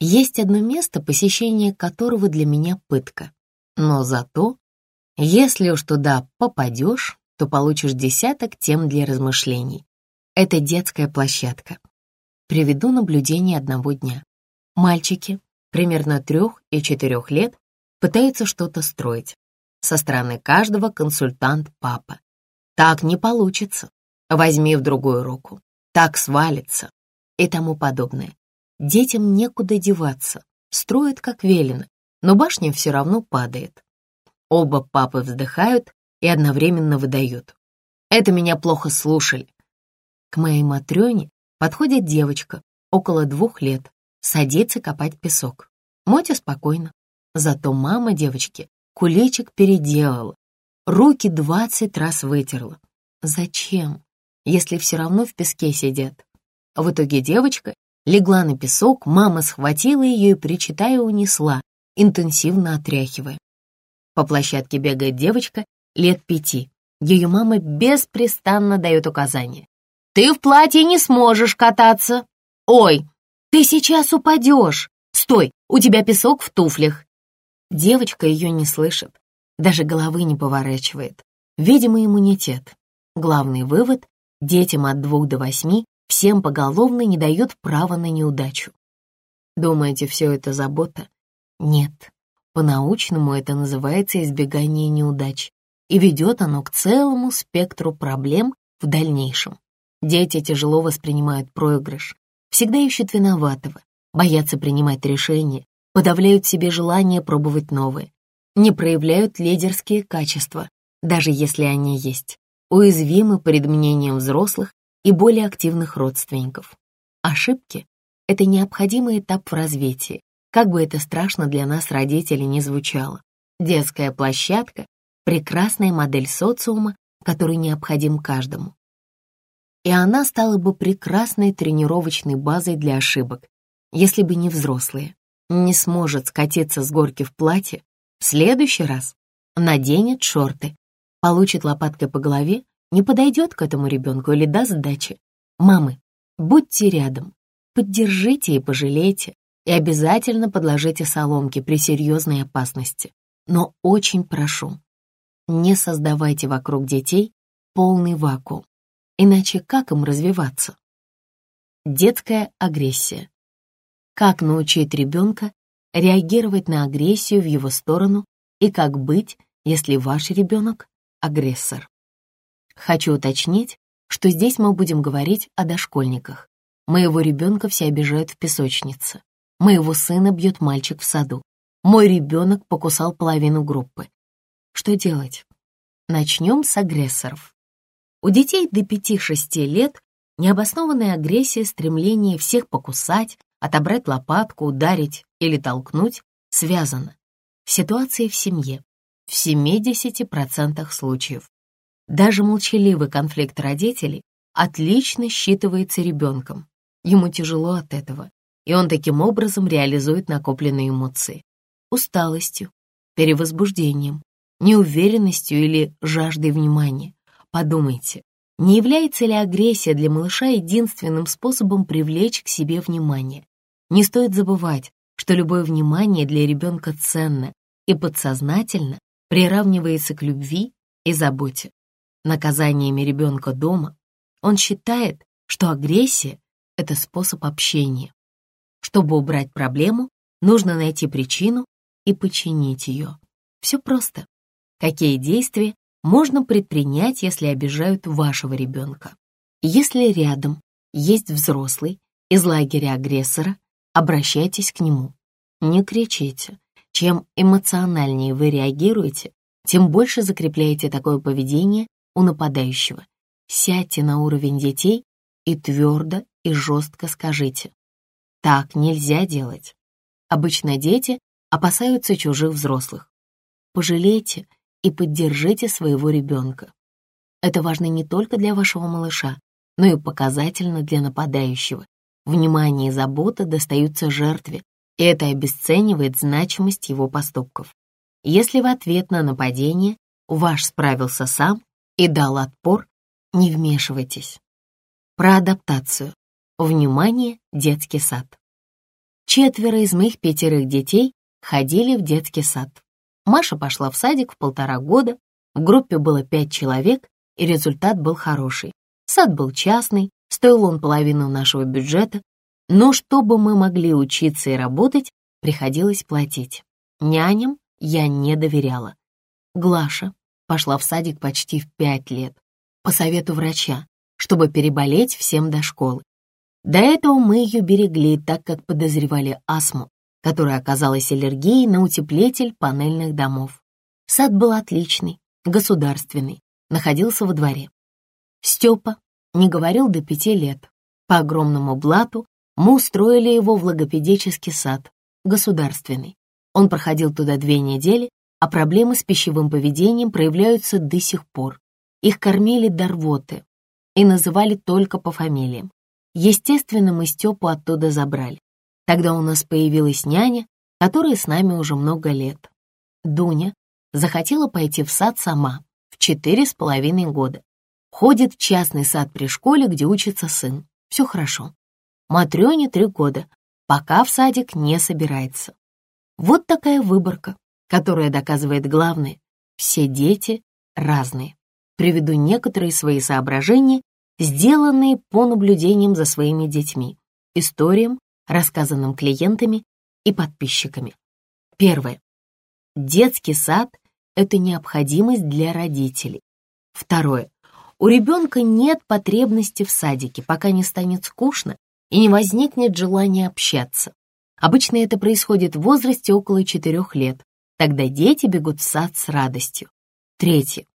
Есть одно место, посещение которого для меня пытка. Но зато, если уж туда попадешь, то получишь десяток тем для размышлений. Это детская площадка. Приведу наблюдение одного дня. Мальчики, примерно трех и четырех лет, пытаются что-то строить. Со стороны каждого консультант папа. Так не получится. Возьми в другую руку. Так свалится. И тому подобное. Детям некуда деваться. Строят как велено, но башня все равно падает. Оба папы вздыхают и одновременно выдают. Это меня плохо слушали. К моей Матрёне Подходит девочка, около двух лет, садится копать песок. Мотя спокойно. Зато мама девочки куличик переделала, руки двадцать раз вытерла. Зачем, если все равно в песке сидят? В итоге девочка легла на песок, мама схватила ее и, причитая, унесла, интенсивно отряхивая. По площадке бегает девочка лет пяти. Ее мама беспрестанно дает указания. «Ты в платье не сможешь кататься!» «Ой, ты сейчас упадешь! Стой, у тебя песок в туфлях!» Девочка ее не слышит, даже головы не поворачивает. Видимо, иммунитет. Главный вывод — детям от двух до восьми всем поголовно не дают права на неудачу. Думаете, все это забота? Нет. По-научному это называется избегание неудач, и ведет оно к целому спектру проблем в дальнейшем. Дети тяжело воспринимают проигрыш, всегда ищут виноватого, боятся принимать решения, подавляют себе желание пробовать новые, не проявляют лидерские качества, даже если они есть, уязвимы перед мнением взрослых и более активных родственников. Ошибки — это необходимый этап в развитии, как бы это страшно для нас, родителей, не звучало. Детская площадка — прекрасная модель социума, который необходим каждому. И она стала бы прекрасной тренировочной базой для ошибок, если бы не взрослые. Не сможет скатиться с горки в платье, следующий раз наденет шорты, получит лопаткой по голове не подойдет к этому ребенку или даст сдачи. Мамы, будьте рядом, поддержите и пожалейте, и обязательно подложите соломки при серьезной опасности. Но очень прошу, не создавайте вокруг детей полный вакуум, иначе как им развиваться? Детская агрессия. Как научить ребенка реагировать на агрессию в его сторону и как быть, если ваш ребенок — агрессор? Хочу уточнить, что здесь мы будем говорить о дошкольниках. Моего ребенка все обижают в песочнице. Моего сына бьет мальчик в саду. Мой ребенок покусал половину группы. Что делать? Начнем с агрессоров. У детей до 5-6 лет необоснованная агрессия, стремление всех покусать, отобрать лопатку, ударить или толкнуть связана. Ситуация в семье в 70% случаев. Даже молчаливый конфликт родителей отлично считывается ребенком. Ему тяжело от этого, и он таким образом реализует накопленные эмоции. Усталостью, перевозбуждением, неуверенностью или жаждой внимания. Подумайте, не является ли агрессия для малыша единственным способом привлечь к себе внимание? Не стоит забывать, что любое внимание для ребенка ценно и подсознательно приравнивается к любви и заботе наказаниями ребенка дома, он считает, что агрессия — это способ общения. Чтобы убрать проблему, нужно найти причину и починить ее. Все просто. Какие действия можно предпринять, если обижают вашего ребенка? Если рядом есть взрослый из лагеря агрессора, обращайтесь к нему. Не кричите. Чем эмоциональнее вы реагируете, тем больше закрепляете такое поведение у нападающего. Сядьте на уровень детей и твердо и жестко скажите. Так нельзя делать. Обычно дети опасаются чужих взрослых. Пожалейте и поддержите своего ребенка. Это важно не только для вашего малыша, но и показательно для нападающего. Внимание и забота достаются жертве, и это обесценивает значимость его поступков. Если в ответ на нападение ваш справился сам, и дал отпор, не вмешивайтесь. Про адаптацию. Внимание, детский сад. Четверо из моих пятерых детей ходили в детский сад. Маша пошла в садик в полтора года, в группе было пять человек, и результат был хороший. Сад был частный, стоил он половину нашего бюджета, но чтобы мы могли учиться и работать, приходилось платить. Няням я не доверяла. Глаша, пошла в садик почти в пять лет, по совету врача, чтобы переболеть всем до школы. До этого мы ее берегли, так как подозревали астму, которая оказалась аллергией на утеплитель панельных домов. Сад был отличный, государственный, находился во дворе. Степа не говорил до пяти лет. По огромному блату мы устроили его в логопедический сад. государственный. Он проходил туда две недели, а проблемы с пищевым поведением проявляются до сих пор. Их кормили до рвоты и называли только по фамилиям. Естественно, мы Степу оттуда забрали. Тогда у нас появилась няня, которая с нами уже много лет. Дуня захотела пойти в сад сама в четыре с половиной года. Ходит в частный сад при школе, где учится сын. Все хорошо. Матрёне три года, пока в садик не собирается. Вот такая выборка, которая доказывает главное. Все дети разные. Приведу некоторые свои соображения, сделанные по наблюдениям за своими детьми, историям, рассказанным клиентами и подписчиками. Первое. Детский сад — это необходимость для родителей. Второе. У ребенка нет потребности в садике, пока не станет скучно и не возникнет желания общаться. Обычно это происходит в возрасте около 4 лет. Тогда дети бегут в сад с радостью. Третье.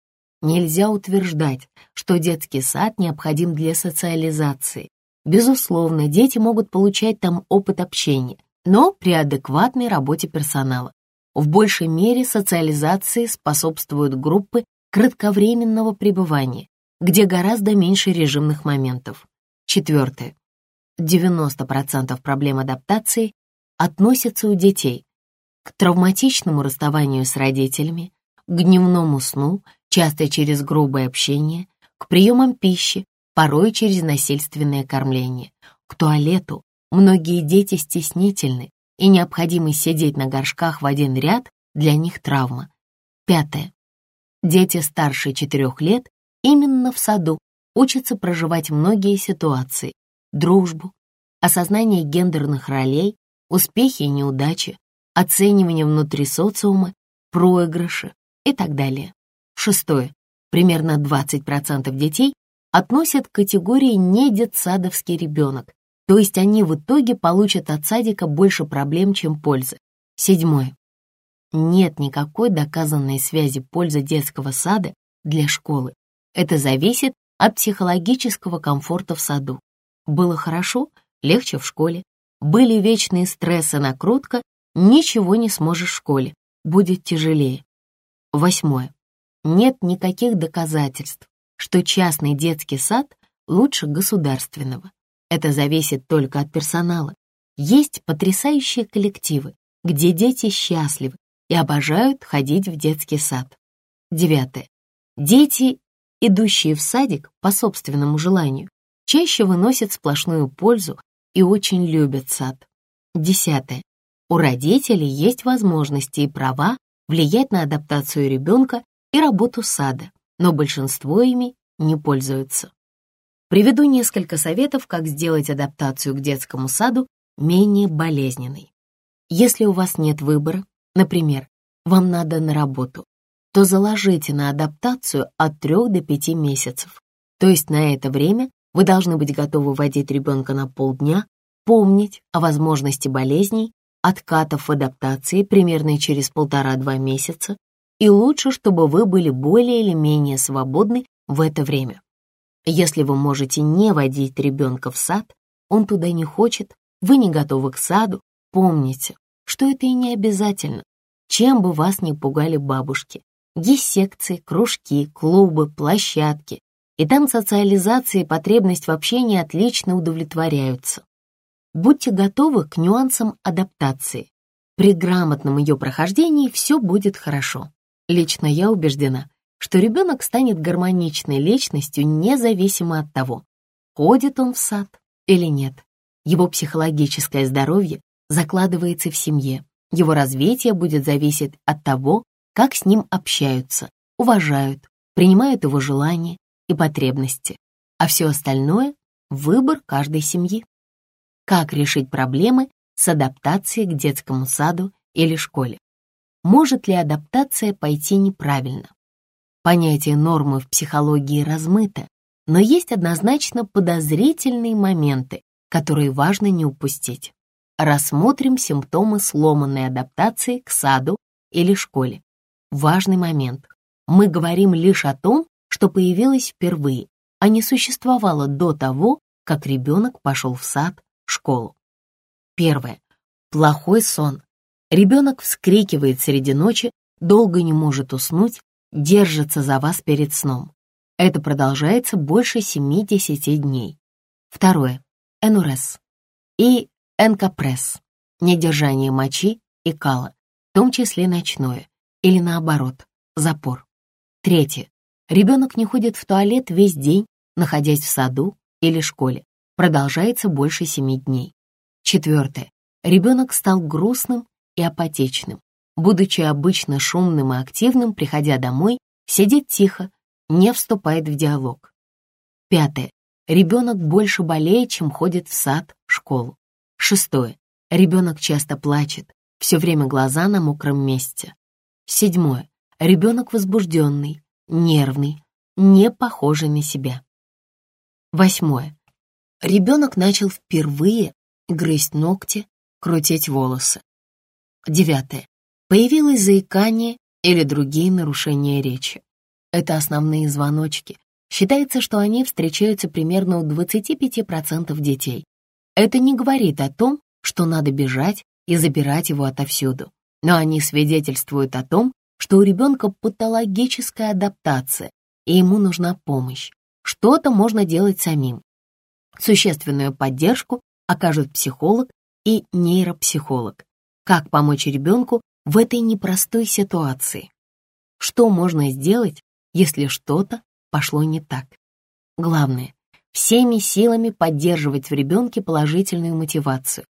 Нельзя утверждать, что детский сад необходим для социализации. Безусловно, дети могут получать там опыт общения, но при адекватной работе персонала. В большей мере социализации способствуют группы кратковременного пребывания, где гораздо меньше режимных моментов. Четвертое. 90% проблем адаптации относятся у детей к травматичному расставанию с родителями, к дневному сну, часто через грубое общение, к приемам пищи, порой через насильственное кормление, к туалету. Многие дети стеснительны, и необходимость сидеть на горшках в один ряд для них травма. Пятое. Дети старше четырех лет именно в саду учатся проживать многие ситуации, дружбу, осознание гендерных ролей, успехи и неудачи, оценивание внутри социума, проигрыши и так далее. Шестое. Примерно 20% детей относят к категории «не детсадовский ребенок», то есть они в итоге получат от садика больше проблем, чем пользы. Седьмое. Нет никакой доказанной связи пользы детского сада для школы. Это зависит от психологического комфорта в саду. Было хорошо, легче в школе. Были вечные стрессы, накрутка, ничего не сможешь в школе, будет тяжелее. Восьмое. Нет никаких доказательств, что частный детский сад лучше государственного. Это зависит только от персонала. Есть потрясающие коллективы, где дети счастливы и обожают ходить в детский сад. Девятое. Дети, идущие в садик по собственному желанию, чаще выносят сплошную пользу и очень любят сад. Десятое. У родителей есть возможности и права влиять на адаптацию ребенка и работу сада, но большинство ими не пользуются. Приведу несколько советов, как сделать адаптацию к детскому саду менее болезненной. Если у вас нет выбора, например, вам надо на работу, то заложите на адаптацию от 3 до 5 месяцев. То есть на это время вы должны быть готовы водить ребенка на полдня, помнить о возможности болезней, откатов в адаптации примерно через полтора-два месяца, и лучше, чтобы вы были более или менее свободны в это время. Если вы можете не водить ребенка в сад, он туда не хочет, вы не готовы к саду, помните, что это и не обязательно. Чем бы вас ни пугали бабушки, есть секции, кружки, клубы, площадки, и там социализация и потребность в общении отлично удовлетворяются. Будьте готовы к нюансам адаптации. При грамотном ее прохождении все будет хорошо. Лично я убеждена, что ребенок станет гармоничной личностью независимо от того, ходит он в сад или нет. Его психологическое здоровье закладывается в семье. Его развитие будет зависеть от того, как с ним общаются, уважают, принимают его желания и потребности. А все остальное — выбор каждой семьи. Как решить проблемы с адаптацией к детскому саду или школе? может ли адаптация пойти неправильно. Понятие нормы в психологии размыто, но есть однозначно подозрительные моменты, которые важно не упустить. Рассмотрим симптомы сломанной адаптации к саду или школе. Важный момент. Мы говорим лишь о том, что появилось впервые, а не существовало до того, как ребенок пошел в сад, школу. Первое. плохой сон. Ребенок вскрикивает среди ночи, долго не может уснуть, держится за вас перед сном. Это продолжается больше 7-10 дней. Второе. Энурез и энкопресс. Недержание мочи и кала, в том числе ночное, или наоборот, запор. Третье. Ребенок не ходит в туалет весь день, находясь в саду или школе. Продолжается больше 7 дней. Четвертое. Ребенок стал грустным и апатичным. Будучи обычно шумным и активным, приходя домой, сидит тихо, не вступает в диалог. Пятое. Ребенок больше болеет, чем ходит в сад, школу. Шестое. Ребенок часто плачет, все время глаза на мокром месте. Седьмое. Ребенок возбужденный, нервный, не похожий на себя. Восьмое. Ребенок начал впервые грызть ногти, крутить волосы. Девятое. Появилось заикание или другие нарушения речи. Это основные звоночки. Считается, что они встречаются примерно у 25% детей. Это не говорит о том, что надо бежать и забирать его отовсюду, но они свидетельствуют о том, что у ребенка патологическая адаптация, и ему нужна помощь. Что-то можно делать самим. Существенную поддержку окажут психолог и нейропсихолог. Как помочь ребенку в этой непростой ситуации? Что можно сделать, если что-то пошло не так? Главное, всеми силами поддерживать в ребенке положительную мотивацию.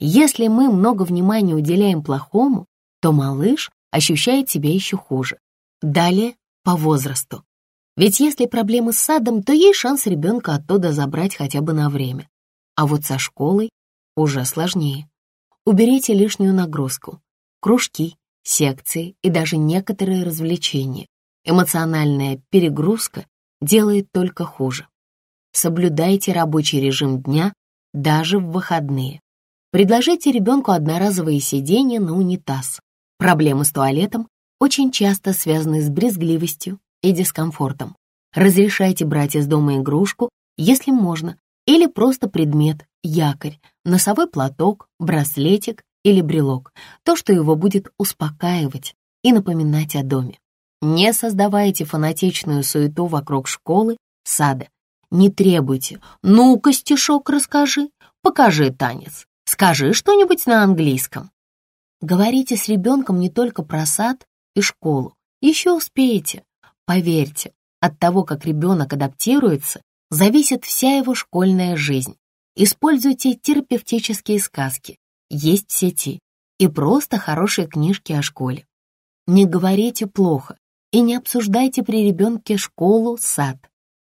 Если мы много внимания уделяем плохому, то малыш ощущает себя еще хуже. Далее по возрасту. Ведь если проблемы с садом, то есть шанс ребенка оттуда забрать хотя бы на время. А вот со школой уже сложнее. Уберите лишнюю нагрузку. Кружки, секции и даже некоторые развлечения. Эмоциональная перегрузка делает только хуже. Соблюдайте рабочий режим дня даже в выходные. Предложите ребенку одноразовые сиденья на унитаз. Проблемы с туалетом очень часто связаны с брезгливостью и дискомфортом. Разрешайте брать из дома игрушку, если можно, или просто предмет, якорь, носовой платок, браслетик или брелок, то, что его будет успокаивать и напоминать о доме. Не создавайте фанатичную суету вокруг школы, сада. Не требуйте «ну-ка, расскажи», «покажи танец», «скажи что-нибудь на английском». Говорите с ребенком не только про сад и школу. Еще успеете. Поверьте, от того, как ребенок адаптируется, зависит вся его школьная жизнь. Используйте терапевтические сказки, есть в сети, и просто хорошие книжки о школе. Не говорите плохо и не обсуждайте при ребенке школу, сад.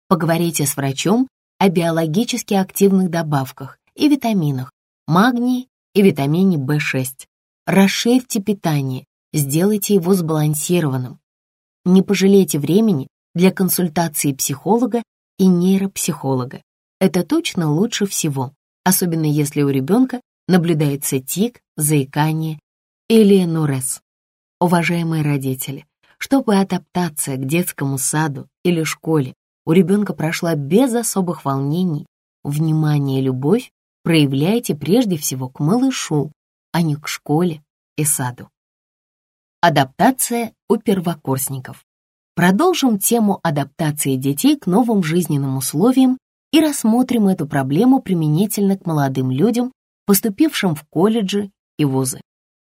Поговорите с врачом о биологически активных добавках и витаминах, магнии и витамине В6. Расширьте питание, сделайте его сбалансированным. Не пожалейте времени для консультации психолога и нейропсихолога. Это точно лучше всего, особенно если у ребенка наблюдается тик, заикание или нурез. Уважаемые родители, чтобы адаптация к детскому саду или школе у ребенка прошла без особых волнений, внимание и любовь проявляйте прежде всего к малышу, а не к школе и саду. Адаптация у первокурсников. Продолжим тему адаптации детей к новым жизненным условиям и рассмотрим эту проблему применительно к молодым людям, поступившим в колледжи и вузы.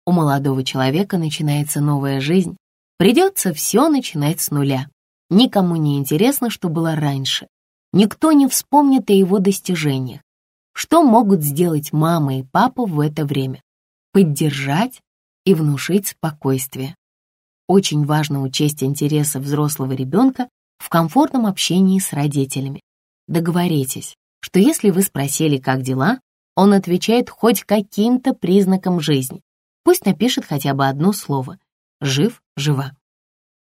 У молодого человека начинается новая жизнь, придется все начинать с нуля. Никому не интересно, что было раньше. Никто не вспомнит о его достижениях. Что могут сделать мама и папа в это время? Поддержать и внушить спокойствие. Очень важно учесть интересы взрослого ребенка в комфортном общении с родителями. Договоритесь, что если вы спросили, как дела, он отвечает хоть каким-то признаком жизни. Пусть напишет хотя бы одно слово «жив, жива».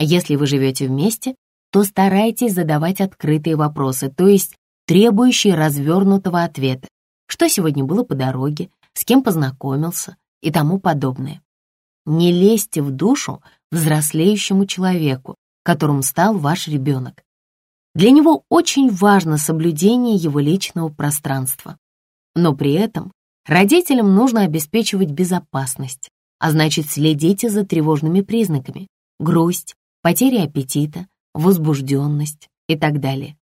Если вы живете вместе, то старайтесь задавать открытые вопросы, то есть требующие развернутого ответа. Что сегодня было по дороге, с кем познакомился, и тому подобное. Не лезьте в душу взрослеющему человеку, которым стал ваш ребенок. Для него очень важно соблюдение его личного пространства. Но при этом Родителям нужно обеспечивать безопасность, а значит следите за тревожными признаками — грусть, потеря аппетита, возбужденность и так далее.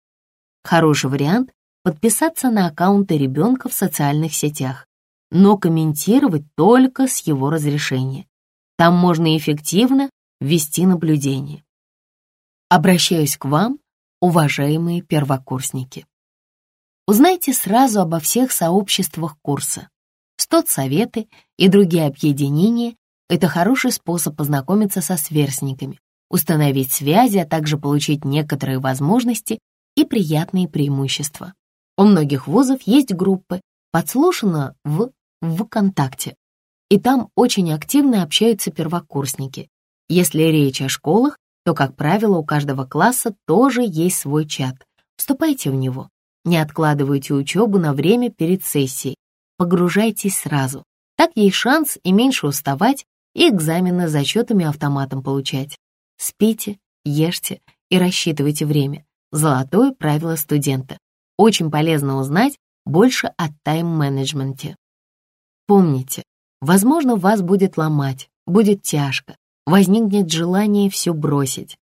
Хороший вариант — подписаться на аккаунты ребенка в социальных сетях, но комментировать только с его разрешения. Там можно эффективно вести наблюдение. Обращаюсь к вам, уважаемые первокурсники. Узнайте сразу обо всех сообществах курса. Студсоветы и другие объединения — это хороший способ познакомиться со сверстниками, установить связи, а также получить некоторые возможности и приятные преимущества. У многих вузов есть группы, подслушано в ВКонтакте, и там очень активно общаются первокурсники. Если речь о школах, то, как правило, у каждого класса тоже есть свой чат. Вступайте в него. Не откладывайте учебу на время перед сессией. Погружайтесь сразу. Так есть шанс и меньше уставать, и экзамены с зачетами автоматом получать. Спите, ешьте и рассчитывайте время. Золотое правило студента. Очень полезно узнать больше о тайм-менеджменте. Помните, возможно, вас будет ломать, будет тяжко, возникнет желание все бросить.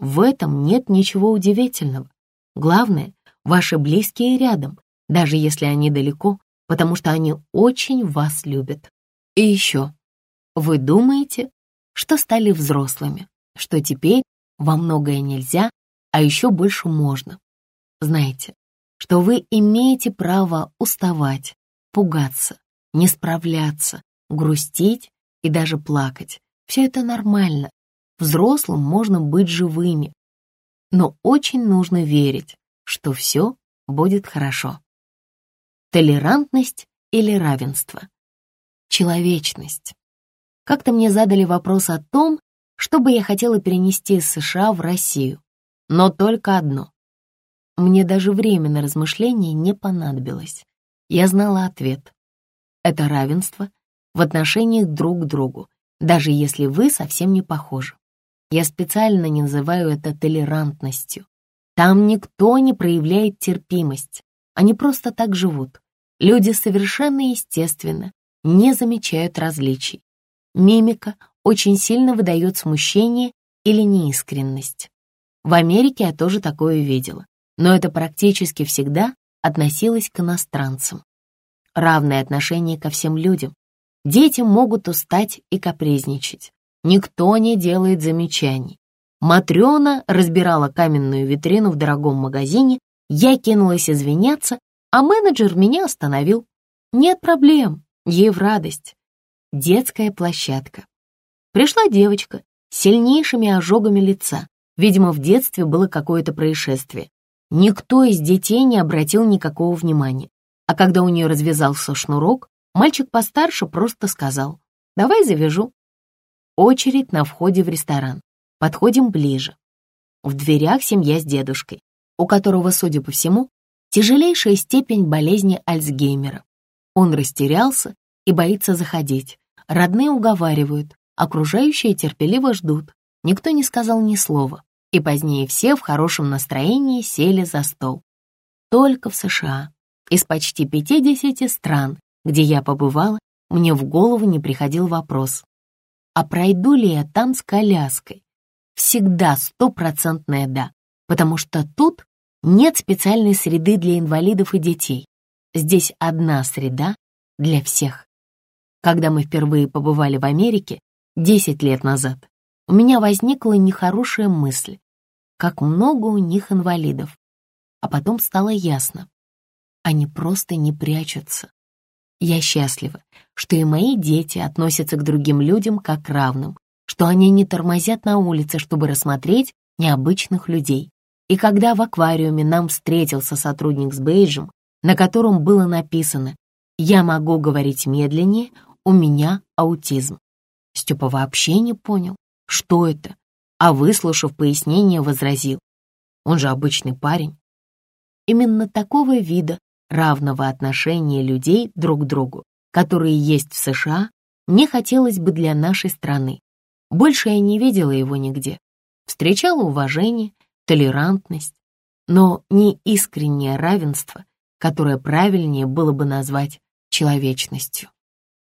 В этом нет ничего удивительного. Главное, ваши близкие рядом, даже если они далеко, потому что они очень вас любят. И еще, вы думаете, что стали взрослыми, что теперь вам многое нельзя, а еще больше можно. Знаете, что вы имеете право уставать, пугаться, не справляться, грустить и даже плакать. Все это нормально. Взрослым можно быть живыми. Но очень нужно верить, что все будет хорошо. Толерантность или равенство? Человечность. Как-то мне задали вопрос о том, что бы я хотела перенести из США в Россию. Но только одно. Мне даже время на размышления не понадобилось. Я знала ответ. Это равенство в отношениях друг к другу, даже если вы совсем не похожи. Я специально не называю это толерантностью. Там никто не проявляет терпимость. Они просто так живут. Люди совершенно естественно не замечают различий. Мимика очень сильно выдает смущение или неискренность. В Америке я тоже такое видела, но это практически всегда относилось к иностранцам. Равное отношение ко всем людям. Дети могут устать и капризничать. Никто не делает замечаний. Матрёна разбирала каменную витрину в дорогом магазине, я кинулась извиняться, а менеджер меня остановил. Нет проблем, ей в радость. Детская площадка. Пришла девочка с сильнейшими ожогами лица. Видимо, в детстве было какое-то происшествие. Никто из детей не обратил никакого внимания. А когда у нее развязался шнурок, мальчик постарше просто сказал «давай завяжу». Очередь на входе в ресторан. Подходим ближе. В дверях семья с дедушкой, у которого, судя по всему, тяжелейшая степень болезни Альцгеймера. Он растерялся и боится заходить. Родные уговаривают, окружающие терпеливо ждут. Никто не сказал ни слова, и позднее все в хорошем настроении сели за стол. Только в США, из почти 50 стран, где я побывала, мне в голову не приходил вопрос, а пройду ли я там с коляской? Всегда стопроцентное «да», потому что тут нет специальной среды для инвалидов и детей. Здесь одна среда для всех. Когда мы впервые побывали в Америке, 10 лет назад, у меня возникла нехорошая мысль, как много у них инвалидов. А потом стало ясно, они просто не прячутся. Я счастлива, что и мои дети относятся к другим людям как равным, что они не тормозят на улице, чтобы рассмотреть необычных людей. И когда в аквариуме нам встретился сотрудник с бейджем, на котором было написано «Я могу говорить медленнее, у меня аутизм», Степа вообще не понял, что это, а выслушав пояснение, возразил. Он же обычный парень. Именно такого вида равного отношения людей друг к другу, которые есть в США, мне хотелось бы для нашей страны. Больше я не видела его нигде. Встречала уважение, толерантность, но не искреннее равенство, которое правильнее было бы назвать человечностью.